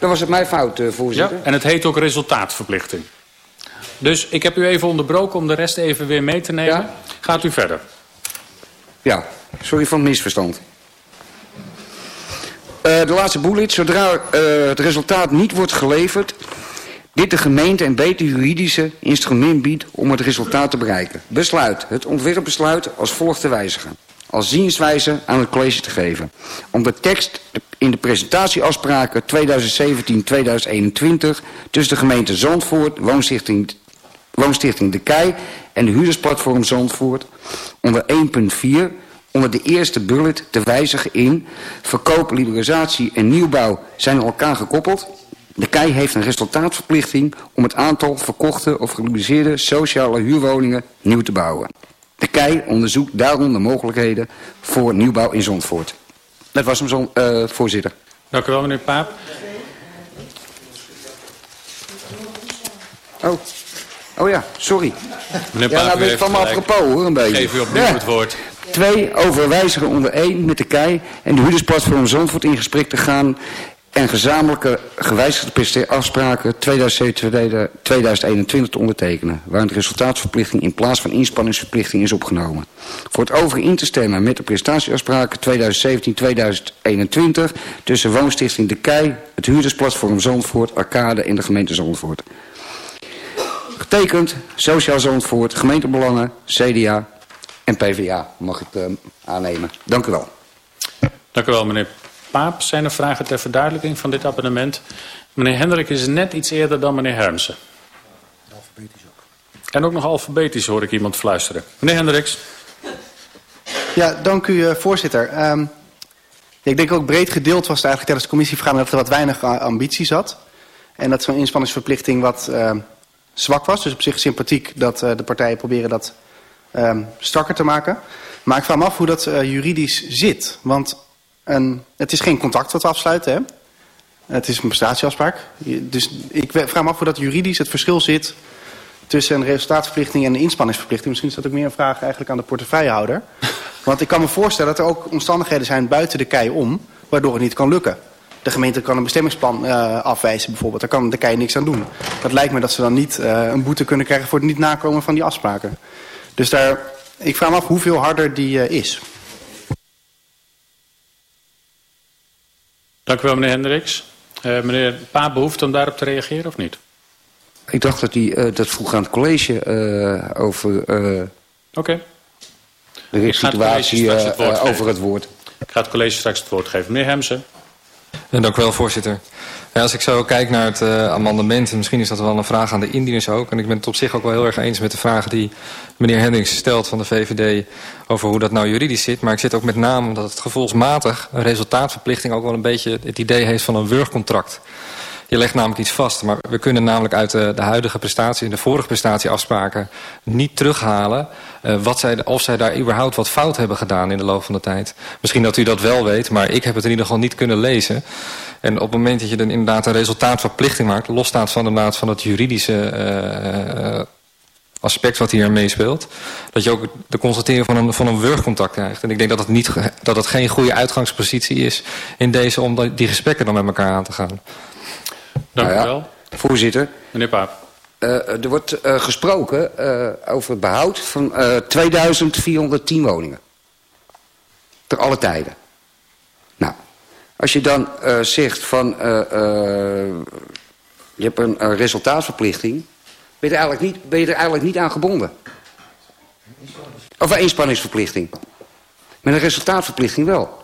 Dan was het mijn fout, eh, Ja, voorzitter. en het heet ook resultaatverplichting. Dus ik heb u even onderbroken om de rest even weer mee te nemen. Gaat u verder. Ja, sorry voor het misverstand. Eh, de laatste bullet. Zodra het resultaat niet wordt geleverd... dit de gemeente een beter juridische instrument biedt om het resultaat te bereiken. Besluit. Het ontwerpbesluit als volgt te wijzigen. Als zienswijze aan het college te geven. Om de tekst in de presentatieafspraken 2017-2021... tussen de gemeente Zandvoort, Woonstichting, Woonstichting De Kei... en de huurdersplatform Zandvoort... onder 1.4 onder de eerste bullet te wijzigen in... verkoop, liberalisatie en nieuwbouw zijn aan elkaar gekoppeld. De KEI heeft een resultaatverplichting om het aantal verkochte of gerealiseerde sociale huurwoningen nieuw te bouwen. De KEI onderzoekt daarom de mogelijkheden voor nieuwbouw in Zandvoort. Dat was hem, zo, eh, voorzitter. Dank u wel, meneer Paap. Oh. Oh ja, sorry. Meneer ja, Paap, nou u ben ik van me gelijk. apropos hoor, een beetje. Geef u opnieuw Ja. het woord. Twee, overwijzigen onder één met de KEI en de huurdersplatform Zandvoort in gesprek te gaan en gezamenlijke gewijzigde afspraken 2021 te ondertekenen, waarin de resultaatsverplichting in plaats van inspanningsverplichting is opgenomen. Voor het overige in te stemmen met de prestatieafspraken 2017-2021 tussen Woonstichting De Kei, het huurdersplatform Zandvoort, Arcade en de gemeente Zandvoort. Getekend, Sociaal Zandvoort, gemeentebelangen, CDA en PvdA mag ik eh, aannemen. Dank u wel. Dank u wel, meneer Paap. Zijn er vragen ter verduidelijking van dit abonnement? Meneer Hendrik is net iets eerder dan meneer Hermsen. En ook nog alfabetisch hoor ik iemand fluisteren. Meneer Hendricks. Ja, dank u eh, voorzitter. Ehm, ik denk ook breed gedeeld was het eigenlijk tijdens de commissievergadering dat er wat weinig a- ambitie zat. En dat zo'n inspanningsverplichting wat ehm, zwak was. Dus op zich sympathiek dat eh, de partijen proberen dat ehm, strakker te maken. Maar ik vraag me af hoe dat eh, juridisch zit. Want een, het is geen contract wat we afsluiten, hè? Het is een prestatieafspraak. Dus ik vraag me af hoe dat juridisch het verschil zit tussen een resultaatverplichting en een inspanningsverplichting. Misschien is dat ook meer een vraag eigenlijk aan de portefeuillehouder. [laughs] Want ik kan me voorstellen dat er ook omstandigheden zijn buiten de kei om, waardoor het niet kan lukken. De gemeente kan een bestemmingsplan eh, afwijzen bijvoorbeeld. Daar kan de kei niks aan doen. Dat lijkt me dat ze dan niet eh, een boete kunnen krijgen voor het niet nakomen van die afspraken. Dus daar, ik vraag me af hoeveel harder die eh, is. Dank u wel, meneer Hendricks. Eh, meneer Paap behoeft om daarop te reageren of niet? Ik dacht dat hij eh, dat vroeg aan het college eh, over Oké. de het situatie het over het woord. Ik ga het college straks het woord geven. Meneer Hemsen. Dank u wel, voorzitter. Ja, als ik zo kijk naar het eh, amendement, en misschien is dat wel een vraag aan de indieners ook. En ik ben het op zich ook wel heel erg eens met de vragen die meneer Hendricks stelt van de VVD over hoe dat nou juridisch zit. Maar ik zit ook met name omdat het gevolgsmatig een resultaatverplichting ook wel een beetje het idee heeft van een wurgcontract. Je legt namelijk iets vast, maar we kunnen namelijk uit de, de huidige prestatie en de vorige prestatieafspraken niet terughalen eh, wat zij, of zij daar überhaupt wat fout hebben gedaan in de loop van de tijd. Misschien dat u dat wel weet, maar ik heb het in ieder geval niet kunnen lezen. En op het moment dat je dan inderdaad een resultaatverplichting maakt, losstaat van inderdaad van het juridische eh, eh, aspect wat hier meespeelt, dat je ook de constatering van een, van een wurgcontact krijgt. En ik denk dat niet, dat geen goede uitgangspositie is in deze om die gesprekken dan met elkaar aan te gaan. Dank Nou u ja, wel. Voorzitter. Meneer Paap. Eh, er wordt eh, gesproken eh, over het behoud van eh 2410 woningen. Ter alle tijden. Nou, als je dan zegt van... je hebt een, resultaatverplichting... Ben je, er eigenlijk niet, ben je er eigenlijk niet aan gebonden. Of een inspanningsverplichting. Met een resultaatverplichting wel.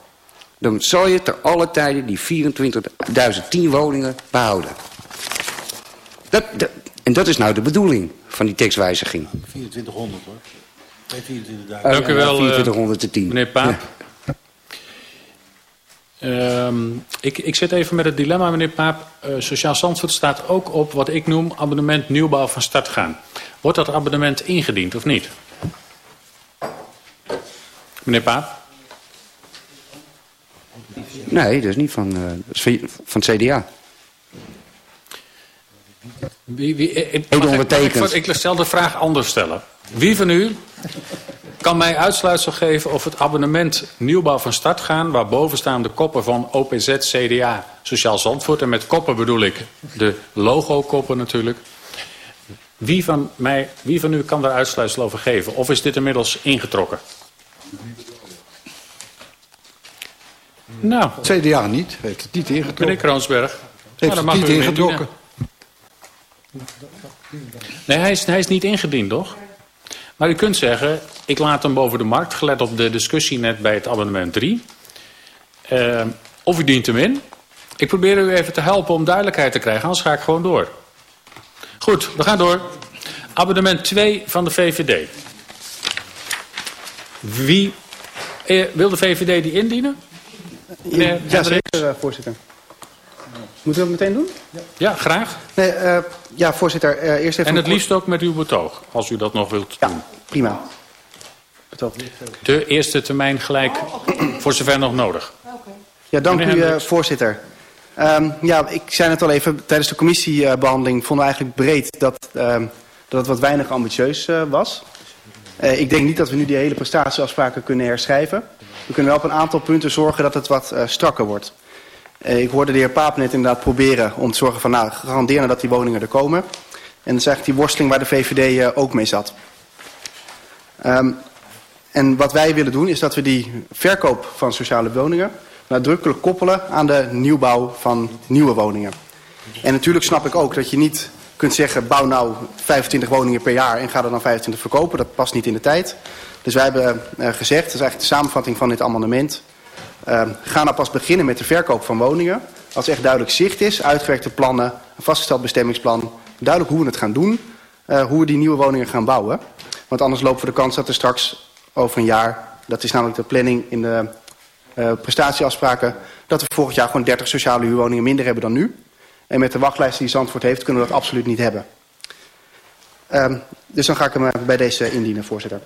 Dan zal je ter alle tijden die 24.010 woningen behouden. Dat, dat, en dat is nou de bedoeling van die tekstwijziging. 2400 hoor. Nee, 24.000. Dank u wel, eh, 2410. meneer Paap. Ehm, ik, ik zit even met het dilemma, meneer Paap. Eh, Sociaal Zandvoort staat ook op wat ik noem abonnement nieuwbouw van start gaan. Wordt dat abonnement ingediend of niet? Meneer Paap? Nee, dat is niet van, eh, dat is van, het CDA. Wie, wie, ik, mag ik- ondertekend. mag Ik, ik stel de vraag anders stellen. Wie van u kan mij uitsluitsel geven of het abonnement nieuwbouw van start gaan... waar boven staan de koppen van OPZ, CDA, Sociaal Zandvoort... en met koppen bedoel ik de logo-koppen natuurlijk... Wie van, mij, wie van u kan daar uitsluitsel over geven? Of is dit inmiddels ingetrokken? Nou, CDA niet, heeft het niet ingetrokken. meneer Kroonsberg. Heeft nou, het niet ingetrokken. Nee, hij is, hij is niet ingediend, toch? Maar u kunt zeggen, ik laat hem boven de markt... gelet op de discussie net bij het abonnement 3. Eh, of u dient hem in. Ik probeer u even te helpen om duidelijkheid te krijgen, anders ga ik gewoon door. Goed, we gaan door. Abonnement 2 van de VVD. Wie eh, wil de VVD die indienen? Meneer Ja, zeker, eh, voorzitter. Moeten we dat meteen doen? Ja, graag. Nee, eh, ja, voorzitter. eh, eerst even En het liefst ook met uw betoog, als u dat nog wilt doen. Prima. Betoog. De eerste termijn gelijk, voor zover nog nodig. Ja, dank Meneer u, eh, voorzitter. Ehm, ja, ik zei het al even, tijdens de commissiebehandeling vonden we eigenlijk breed dat, ehm, dat het wat weinig ambitieus eh, was. Eh, ik denk niet dat we nu die hele prestatieafspraken kunnen herschrijven. We kunnen wel op een aantal punten zorgen dat het wat eh, strakker wordt. Eh, ik hoorde de heer Paap net inderdaad proberen om te zorgen van, nou, garandeer nou dat die woningen er komen. En dat is eigenlijk die worsteling waar de VVD eh, ook mee zat. Ehm, en wat wij willen doen is dat we die verkoop van sociale woningen nadrukkelijk koppelen aan de nieuwbouw van nieuwe woningen. En natuurlijk snap ik ook dat je niet kunt zeggen bouw nou 25 woningen per jaar en ga er dan 25 verkopen. Dat past niet in de tijd. Dus wij hebben eh, gezegd, dat is eigenlijk de samenvatting van dit amendement. eh, ga nou pas beginnen met de verkoop van woningen. Als echt duidelijk zicht is, uitgewerkte plannen, een vastgesteld bestemmingsplan. Duidelijk hoe we het gaan doen, eh, hoe we die nieuwe woningen gaan bouwen. Want anders lopen we de kans dat er straks over een jaar, dat is namelijk de planning in de eh, prestatieafspraken, dat we volgend jaar gewoon 30 sociale huurwoningen minder hebben dan nu. En met de wachtlijst die Zandvoort heeft, kunnen we dat absoluut niet hebben. Ehm, dus dan ga ik hem bij deze indienen, voorzitter.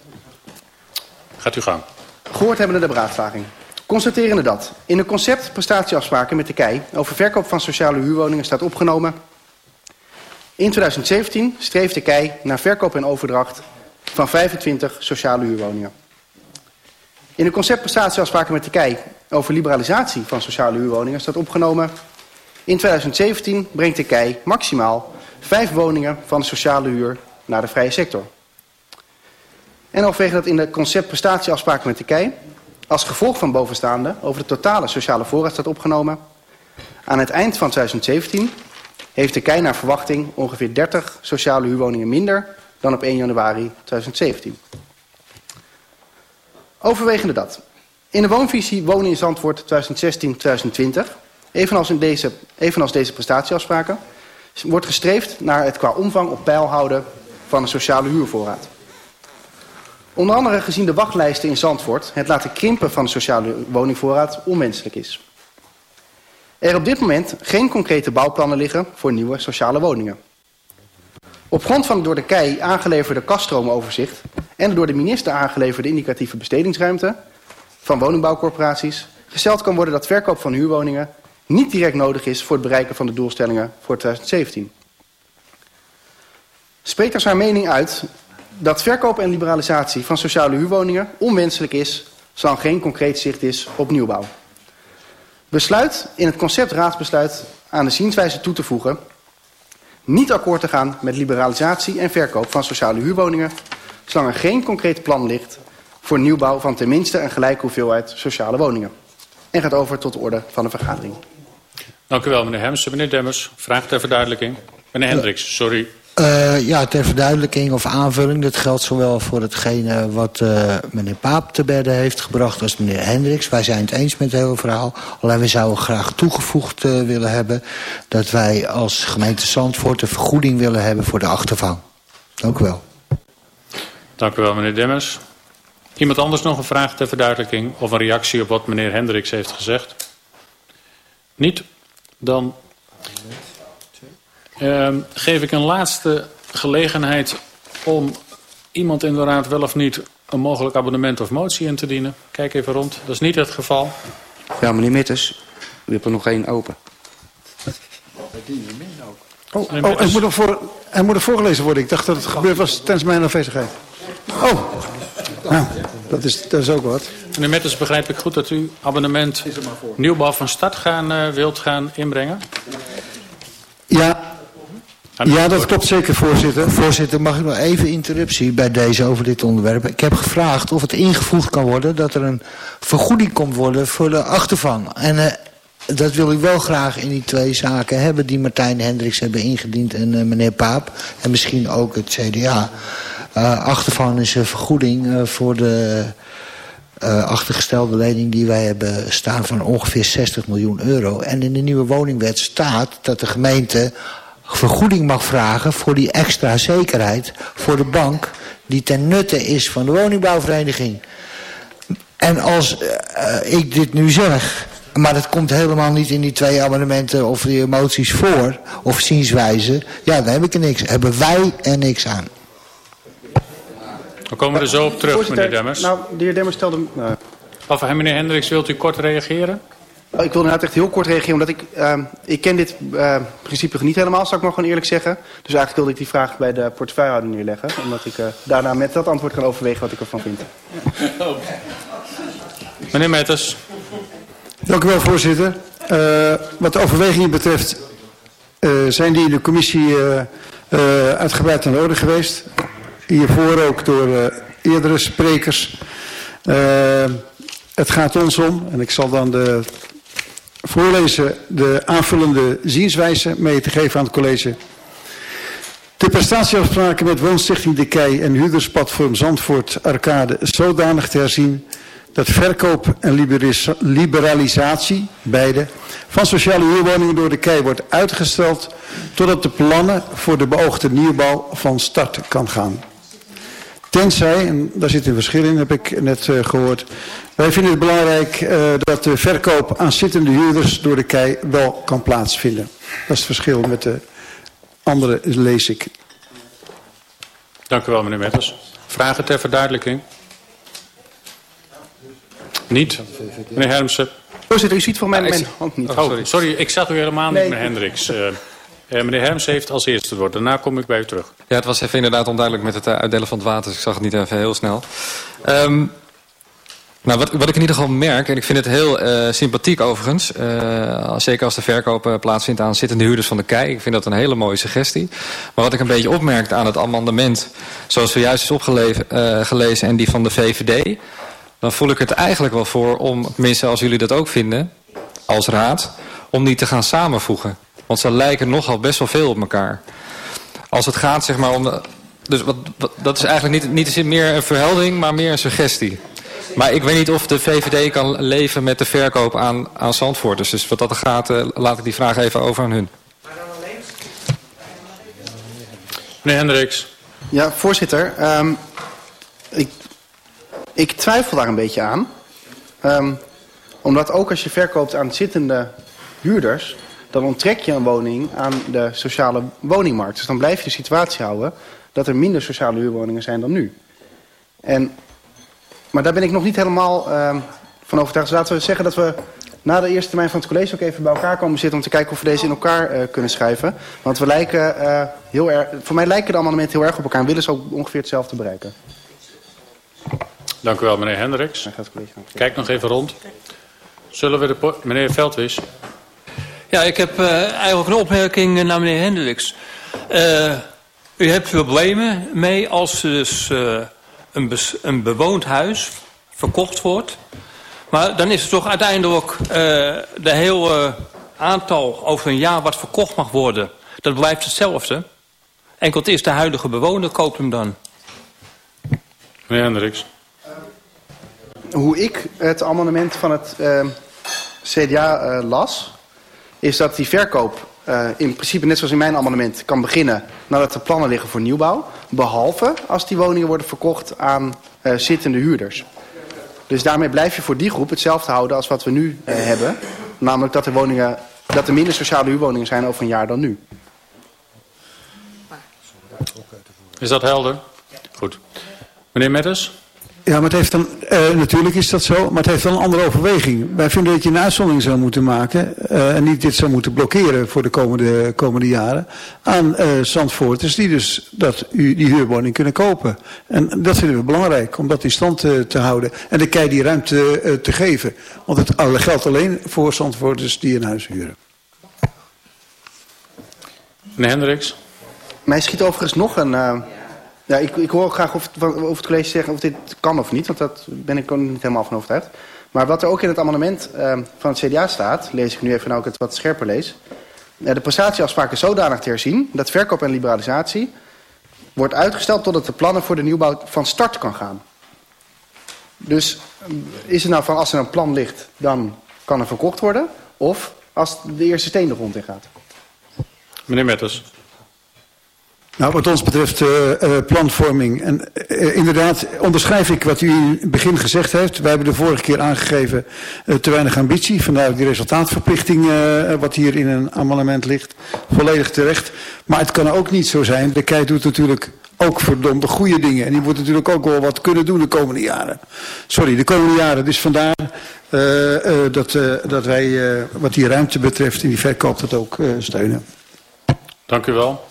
Gaat u gang. Gehoord hebben de beraadslaging. Constaterende dat in de concept prestatieafspraken met de KEI over verkoop van sociale huurwoningen staat opgenomen. In 2017 streeft de KEI naar verkoop en overdracht van 25 sociale huurwoningen. In de concept prestatieafspraken met de KEI over liberalisatie van sociale huurwoningen staat opgenomen. In 2017 brengt de KEI maximaal 5 woningen van de sociale huur naar de vrije sector. En overwege dat in de concept prestatieafspraken met de KEI als gevolg van bovenstaande over de totale sociale voorraad staat opgenomen. Aan het eind van 2017 heeft de KEI naar verwachting ongeveer 30 sociale huurwoningen minder dan op 1 januari 2017. Overwegende dat. In de woonvisie Wonen in Zandvoort 2016-2020, evenals, in deze, evenals deze prestatieafspraken, wordt gestreefd naar het qua omvang op peil houden van een sociale huurvoorraad. Onder andere gezien de wachtlijsten in Zandvoort het laten krimpen van de sociale woningvoorraad onmenselijk is. Er op dit moment geen concrete bouwplannen liggen voor nieuwe sociale woningen. Op grond van het door de KEI aangeleverde kaststroomoverzicht en de door de minister aangeleverde indicatieve bestedingsruimte van woningbouwcorporaties gesteld kan worden dat verkoop van huurwoningen niet direct nodig is voor het bereiken van de doelstellingen voor 2017. Spreekt er zijn mening uit dat verkoop en liberalisatie van sociale huurwoningen onwenselijk is, zolang geen concreet zicht is op nieuwbouw. Besluit in het concept raadsbesluit aan de zienswijze toe te voegen niet akkoord te gaan met liberalisatie en verkoop van sociale huurwoningen, zolang er geen concreet plan ligt voor nieuwbouw van tenminste een gelijke hoeveelheid sociale woningen. En gaat over tot de orde van de vergadering. Dank u wel, meneer Hemsen. Meneer Demmers, vraag ter verduidelijking. Meneer Hendricks, sorry. Uh, ja, ter verduidelijking of aanvulling. Dat geldt zowel voor hetgene wat uh, meneer Paap te bedden heeft gebracht als meneer Hendricks. Wij zijn het eens met het hele verhaal. Alleen we zouden graag toegevoegd uh, willen hebben... dat wij als gemeente Zandvoort een vergoeding willen hebben voor de achtervang. Dank u wel. Dank u wel, meneer Demmers. Iemand anders nog een vraag ter verduidelijking... of een reactie op wat meneer Hendricks heeft gezegd? Niet? Dan uh, geef ik een laatste gelegenheid om iemand in de raad wel of niet een mogelijk abonnement of motie in te dienen. Kijk even rond. Dat is niet het geval. Ja, meneer Mitters, u hebt er nog één open. Oh, oh hij, moet er voor, hij moet er voorgelezen worden. Ik dacht dat het gebeurd was tijdens mijn afwezigheid. Oh, nou, dat is, dat is ook wat. Meneer Metters, begrijp ik goed dat u abonnement nieuwbouw van start gaan, uh, wilt gaan inbrengen? Ja, ja, dat klopt zeker, voorzitter. Voorzitter, mag ik nog even interruptie bij deze over dit onderwerp? Ik heb gevraagd of het ingevoegd kan worden dat er een vergoeding komt worden voor de achtervang. En uh, dat wil ik wel graag in die twee zaken hebben die Martijn Hendricks hebben ingediend en uh, meneer Paap. En misschien ook het CDA. Uh, achtervang is een vergoeding voor de uh, achtergestelde lening die wij hebben staan van ongeveer 60 miljoen euro. En in de nieuwe woningwet staat dat de gemeente vergoeding mag vragen voor die extra zekerheid voor de bank die ten nutte is van de woningbouwvereniging. En als uh, ik dit nu zeg, maar dat komt helemaal niet in die twee amendementen of die emoties voor, of zienswijze, ja, dan heb ik er niks. Hebben wij er niks aan. We komen er zo op terug, meneer Demmers. Nou, de heer Demmers stelde... Uh... Of meneer Hendricks, wilt u kort reageren? Oh, ik wil inderdaad echt heel kort reageren, omdat ik, uh, ik ken dit uh, principe niet helemaal, zou ik maar gewoon eerlijk zeggen. Dus eigenlijk wilde ik die vraag bij de portefeuillehouder neerleggen, omdat ik uh, daarna met dat antwoord kan overwegen wat ik ervan vind. [laughs] Meneer Metters. Dank u wel, voorzitter. Uh, wat de overwegingen betreft uh, zijn die in de commissie uh, uh, uitgebreid aan de orde geweest. Hiervoor ook door uh, eerdere sprekers. Uh, het gaat ons om, en ik zal dan de voorlezen de aanvullende zienswijze mee te geven aan het college. De prestatieafspraken met Woonstichting De Kei en huurdersplatform Zandvoort Arcade zodanig te herzien dat verkoop en liberalisatie, beide, van sociale huurwoningen door de KEI wordt uitgesteld totdat de plannen voor de beoogde nieuwbouw van start kan gaan. Tenzij, en daar zit een verschil in, heb ik net uh, gehoord. Wij vinden het belangrijk uh, dat de verkoop aan zittende huurders door de KEI wel kan plaatsvinden. Dat is het verschil met de andere, lees ik. Dank u wel, meneer Metters. Vragen ter verduidelijking? Niet? Meneer Hermsen. Voorzitter, u ziet voor mij mijn hand niet. Oh, sorry. sorry, ik zag u helemaal niet, meneer Hendricks. Uh, uh, meneer Herms heeft als eerste het woord. Daarna kom ik bij u terug. Ja, het was even inderdaad onduidelijk met het uitdelen van het water. Dus ik zag het niet even heel snel. Um, nou, wat, wat ik in ieder geval merk, en ik vind het heel sympathiek overigens... Zeker als de verkoop plaatsvindt aan zittende huurders van de KEI. Ik vind dat een hele mooie suggestie. Maar wat ik een beetje opmerkte aan het amendement... zoals zojuist is opgelezen en die van de VVD... dan voel ik het eigenlijk wel voor om, tenminste als jullie dat ook vinden... als raad, om die te gaan samenvoegen. Want ze lijken nogal best wel veel op elkaar. Als het gaat zeg maar om... De, dus wat, wat, dat is eigenlijk niet, niet meer een verheldering, maar meer een suggestie. Maar ik weet niet of de VVD kan leven met de verkoop aan, aan Zandvoorters. Dus wat dat gaat, uh, laat ik die vraag even over aan hun. Meneer Hendricks. Ja, voorzitter. Um, ik, ik twijfel daar een beetje aan. Um, omdat ook als je verkoopt aan zittende huurders... dan onttrek je een woning aan de sociale woningmarkt. Dus dan blijf je de situatie houden dat er minder sociale huurwoningen zijn dan nu. En maar daar ben ik nog niet helemaal uh, van overtuigd. Dus laten we zeggen dat we na de eerste termijn van het college ook even bij elkaar komen zitten... om te kijken of we deze in elkaar uh, kunnen schrijven. Want we lijken uh, heel erg... Voor mij lijken de amendementen heel erg op elkaar... en willen ze ook ongeveer hetzelfde bereiken. Dank u wel, meneer Hendricks. Kijk nog even rond. Zullen we de... Meneer Veldwis. Ja, ik heb uh, eigenlijk een opmerking naar meneer Hendricks. Uh, u hebt problemen mee als dus... Uh, een, een bewoond huis verkocht wordt. Maar dan is het toch uiteindelijk uh, de hele aantal over een jaar wat verkocht mag worden. Dat blijft hetzelfde. Enkel het is de huidige bewoner, koopt hem dan. Meneer Hendricks. Hoe ik het amendement van het uh, CDA uh, las... is dat die verkoop uh, in principe, net zoals in mijn amendement... kan beginnen nadat er plannen liggen voor nieuwbouw. Behalve als die woningen worden verkocht aan uh, zittende huurders. Dus daarmee blijf je voor die groep hetzelfde houden als wat we nu uh, hebben. Namelijk dat er, woningen, dat er minder sociale huurwoningen zijn over een jaar dan nu. Is dat helder? Goed. Meneer Metters? Ja, maar het heeft dan, uh, natuurlijk is dat zo, maar het heeft wel een andere overweging. Wij vinden dat je een uitzondering zou moeten maken uh, en niet dit zou moeten blokkeren voor de komende, komende jaren aan uh, Zandvoorters die dus dat, die huurwoning kunnen kopen. En dat vinden we belangrijk, om dat in stand te, te houden en de kei die ruimte uh, te geven. Want het geldt alleen voor Zandvoorters die een huis huren. Meneer Hendricks? Mij schiet overigens nog een... Ja, ik, ik hoor graag of of het college zeggen of dit kan of niet. Want dat ben ik er niet helemaal van overtuigd. Maar wat er ook in het amendement uh, van het CDA staat... lees ik nu even nou ik het wat scherper lees. Uh, de prestatieafspraken zodanig te herzien... dat verkoop en liberalisatie wordt uitgesteld... totdat de plannen voor de nieuwbouw van start kan gaan. Dus is het nou van als er een plan ligt... dan kan er verkocht worden? Of als de eerste steen de grond in gaat? Meneer Metters. Nou, wat ons betreft uh, planvorming. En uh, inderdaad onderschrijf ik wat u in het begin gezegd heeft. Wij hebben de vorige keer aangegeven te weinig ambitie. Vandaar die resultaatverplichting wat hier in een amendement ligt. Volledig terecht. Maar het kan ook niet zo zijn. De KEI doet natuurlijk ook verdomde goede dingen. En die moet natuurlijk ook wel wat kunnen doen de komende jaren. Sorry, de komende jaren. Dus vandaar dat, dat wij wat die ruimte betreft in die verkoop dat ook steunen. Dank u wel.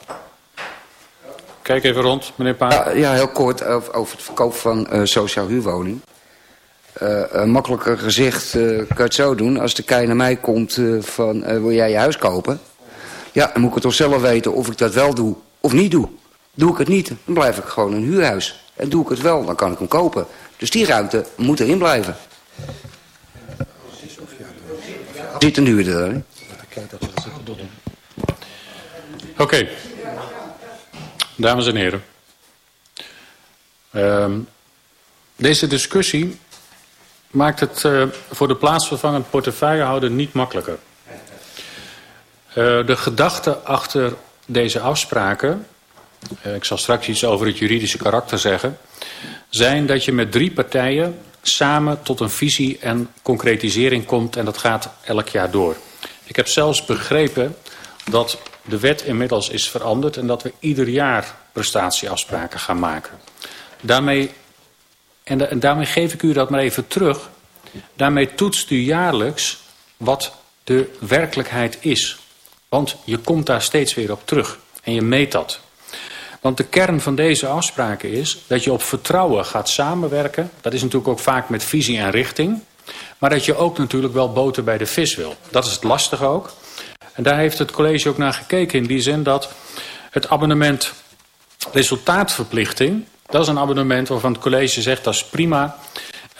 Kijk even rond, meneer Paan. Ja, ja, heel kort over, over het verkoop van uh, sociaal huurwoning. Uh, makkelijker gezegd uh, kan je het zo doen. Als de kei naar mij komt van wil jij je huis kopen? Ja, dan moet ik het toch zelf weten of ik dat wel doe of niet doe. Doe ik het niet, dan blijf ik gewoon een huurhuis. En doe ik het wel, dan kan ik hem kopen. Dus die ruimte moet erin blijven. Zit een huurder erin. Oké. Okay. Dames en heren. Um, deze discussie maakt het uh, voor de plaatsvervangend portefeuillehouder niet makkelijker. Uh, de gedachte achter deze afspraken, uh, ik zal straks iets over het juridische karakter zeggen, zijn dat je met drie partijen samen tot een visie en concretisering komt en dat gaat elk jaar door. Ik heb zelfs begrepen dat de wet inmiddels is veranderd en dat we ieder jaar prestatieafspraken gaan maken. Daarmee, en, daarmee geef ik u dat maar even terug. Daarmee toetst u jaarlijks wat de werkelijkheid is. Want je komt daar steeds weer op terug en je meet dat. Want de kern van deze afspraken is dat je op vertrouwen gaat samenwerken. Dat is natuurlijk ook vaak met visie en richting. Maar dat je ook natuurlijk wel boter bij de vis wil. Dat is het lastige ook. En daar heeft het college ook naar gekeken in die zin dat het abonnement resultaatverplichting, dat is een abonnement waarvan het college zegt dat is prima.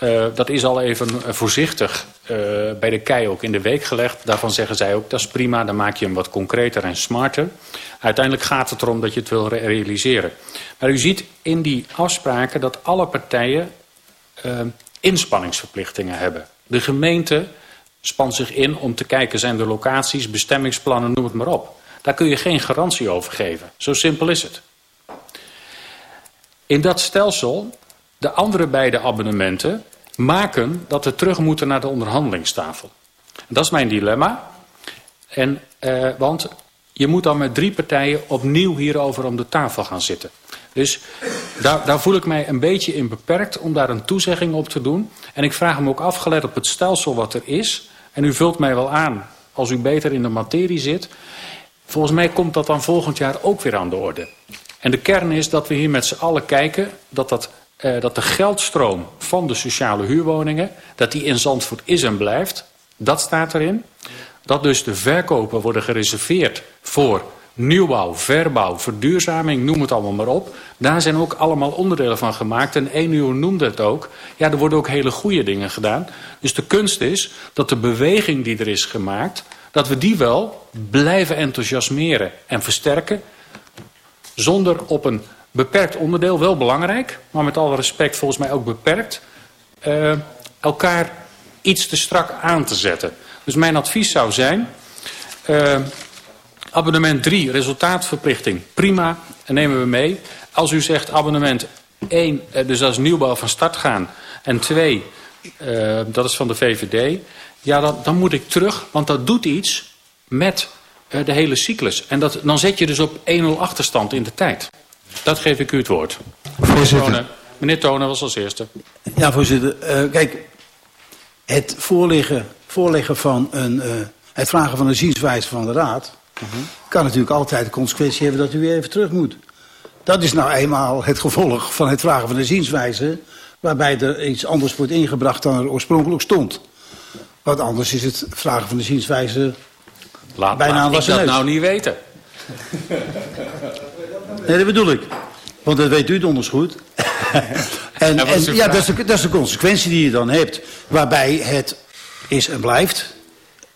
Uh, dat is al even voorzichtig uh, bij de KEI ook in de week gelegd. Daarvan zeggen zij ook dat is prima, dan maak je hem wat concreter en smarter. Uiteindelijk gaat het erom dat je het wil realiseren. Maar u ziet in die afspraken dat alle partijen inspanningsverplichtingen hebben. De gemeente spant zich in om te kijken zijn er locaties, bestemmingsplannen, noem het maar op. Daar kun je geen garantie over geven. Zo simpel is het. In dat stelsel, de andere beide abonnementen, maken dat we terug moeten naar de onderhandelingstafel. Dat is mijn dilemma. En, uh, want je moet dan met drie partijen opnieuw hierover om de tafel gaan zitten. Dus daar, daar voel ik mij een beetje in beperkt om daar een toezegging op te doen. En ik vraag me ook afgelet op het stelsel wat er is. En u vult mij wel aan als u beter in de materie zit. Volgens mij komt dat dan volgend jaar ook weer aan de orde. En de kern is dat we hier met z'n allen kijken dat, dat, uh, dat de geldstroom van de sociale huurwoningen, dat die in Zandvoort is en blijft. Dat staat erin. Dat dus de verkopen worden gereserveerd voor nieuwbouw, verbouw, verduurzaming, noem het allemaal maar op. Daar zijn ook allemaal onderdelen van gemaakt. En één uur noemde het ook. Ja, er worden ook hele goede dingen gedaan. Dus de kunst is dat de beweging die er is gemaakt... dat we die wel blijven enthousiasmeren en versterken zonder op een beperkt onderdeel, wel belangrijk, maar met alle respect volgens mij ook beperkt, uh, elkaar iets te strak aan te zetten. Dus mijn advies zou zijn, uh, abonnement 3, resultaatverplichting, prima, en nemen we mee. Als u zegt abonnement 1, dus dat is nieuwbouw van start gaan, en 2, uh, dat is van de VVD, ja, dan, dan moet ik terug, want dat doet iets met uh, de hele cyclus. En dat, dan zet je dus op 1-0 achterstand in de tijd. Dat geef ik u het woord. Voorzitter. Meneer Tonen was als eerste. Ja, voorzitter. Uh, kijk, het voorleggen, voorleggen van een, het vragen van een zienswijze van de Raad... -huh. kan natuurlijk altijd de consequentie hebben dat u weer even terug moet. Dat is nou eenmaal het gevolg van het vragen van een zienswijze... waarbij er iets anders wordt ingebracht dan er oorspronkelijk stond. Wat anders is het vragen van de zienswijze... Laat, bijna laat ik dat nou niet weten. Nee, dat bedoel ik. Want dat weet u donders goed. [laughs] en ja, en, ja dat, is de, dat is de consequentie die je dan hebt. Waarbij het is en blijft.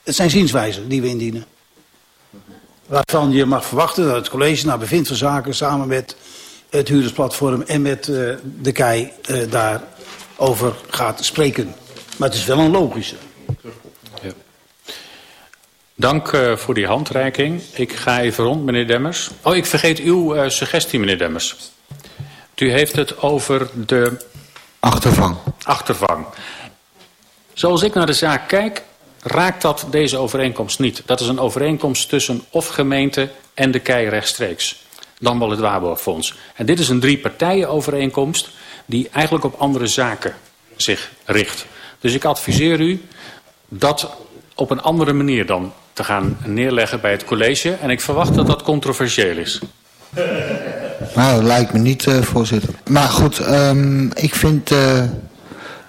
Het zijn zienswijzen die we indienen. Waarvan je mag verwachten dat het college naar bevindt van zaken... samen met het huurdersplatform en met uh, de KEI uh, daarover gaat spreken. Maar het is wel een logische. Ja. Dank uh, voor die handreiking. Ik ga even rond, meneer Demmers. Oh, ik vergeet uw uh, suggestie, meneer Demmers. U heeft het over de... Achtervang. Achtervang. Zoals ik naar de zaak kijk, raakt dat deze overeenkomst niet. Dat is een overeenkomst tussen of gemeente en de KEI rechtstreeks. Dan wel het Waarborgfonds. En dit is een drie partijen overeenkomst die eigenlijk op andere zaken zich richt. Dus ik adviseer u dat op een andere manier dan te gaan neerleggen bij het college. En ik verwacht dat dat controversieel is. [laughs] Nou, dat lijkt me niet, uh, voorzitter. Maar goed, um, ik vind uh,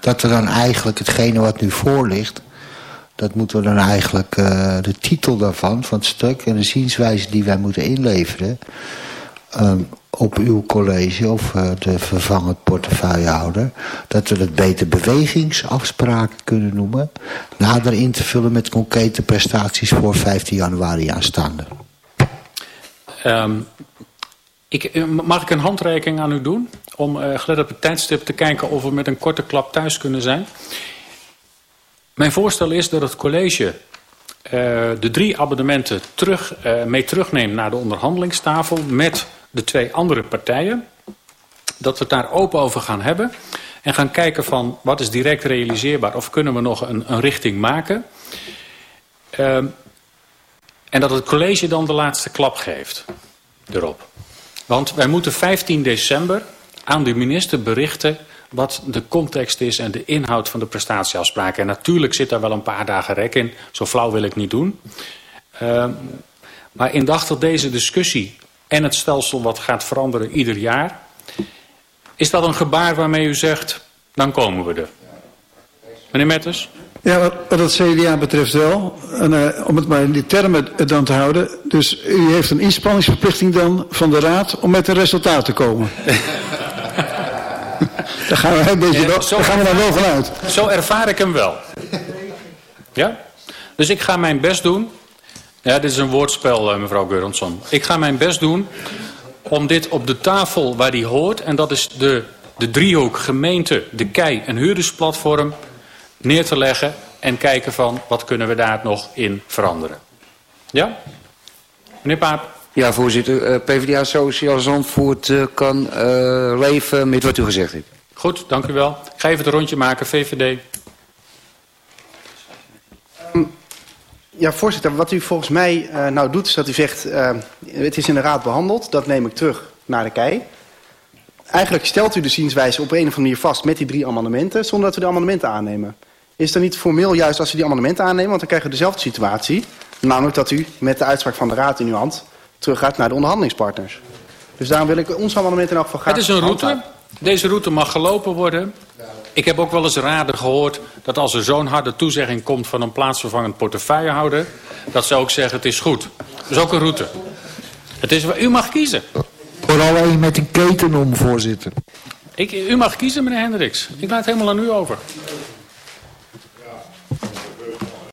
dat er dan eigenlijk hetgene wat nu voor ligt... dat moeten we dan eigenlijk uh, de titel daarvan, van het stuk... en de zienswijze die wij moeten inleveren... Um, op uw college of uh, de vervangend portefeuillehouder... dat we het beter bewegingsafspraken kunnen noemen... nader in te vullen met concrete prestaties voor 15 januari aanstaande. Um, ik, mag ik een handreiking aan u doen? Om uh, gelet op het tijdstip te kijken of we met een korte klap thuis kunnen zijn. Mijn voorstel is dat het college uh, de drie abonnementen terug, uh, mee terugneemt naar de onderhandelingstafel... met de twee andere partijen. Dat we het daar open over gaan hebben. En gaan kijken van wat is direct realiseerbaar of kunnen we nog een, een richting maken. Uh, en dat het college dan de laatste klap geeft erop. Want wij moeten 15 december aan de minister berichten wat de context is en de inhoud van de prestatieafspraken. En natuurlijk zit daar wel een paar dagen rek in. Zo flauw wil ik niet doen. Uh, maar indachtig deze discussie en het stelsel wat gaat veranderen ieder jaar... is dat een gebaar waarmee u zegt, dan komen we er. Meneer Metters? Ja, wat, wat het CDA betreft wel. En, uh, om het maar in die termen dan te houden. Dus u heeft een inspanningsverplichting dan van de Raad om met een resultaat te komen. [laughs] [laughs] daar gaan we, een beetje ja, wel, daar gaan we dan wel vanuit. Zo ervaar ik hem wel. Ja? Dus ik ga mijn best doen. Ja, dit is een woordspel, uh, mevrouw Geuronsson. Ik ga mijn best doen om dit op de tafel waar die hoort... en dat is de, de driehoek gemeente, de KEI en huurdersplatform neer te leggen en kijken van wat kunnen we daar nog in veranderen. Ja? Meneer Paap. Ja, voorzitter. Uh, PvdA Sociaal Zandvoort uh, kan uh, leven met wat u gezegd hebt. Goed, dank u wel. Ik ga even het rondje maken. VVD. Um, ja, voorzitter. Wat u volgens mij uh, nou doet is dat u zegt... Uh, het is in de raad behandeld. Dat neem ik terug naar de KEI. Eigenlijk stelt u de zienswijze op een of andere manier vast met die drie amendementen... zonder dat we de amendementen aannemen. Is het dan niet formeel juist als we die amendementen aannemen? Want dan krijgen we dezelfde situatie. Namelijk dat u met de uitspraak van de raad in uw hand... teruggaat naar de onderhandelingspartners. Dus daarom wil ik ons amendement in elk geval graag... Het is een route. Deze route mag gelopen worden. Ik heb ook wel eens raden gehoord dat als er zo'n harde toezegging komt... van een plaatsvervangend portefeuillehouder... dat ze ook zeggen het is goed. Dat is ook een route. Het is, u mag kiezen. Vooral één met een keten om, voorzitter. Ik, u mag kiezen, meneer Hendricks. Ik laat het helemaal aan u over.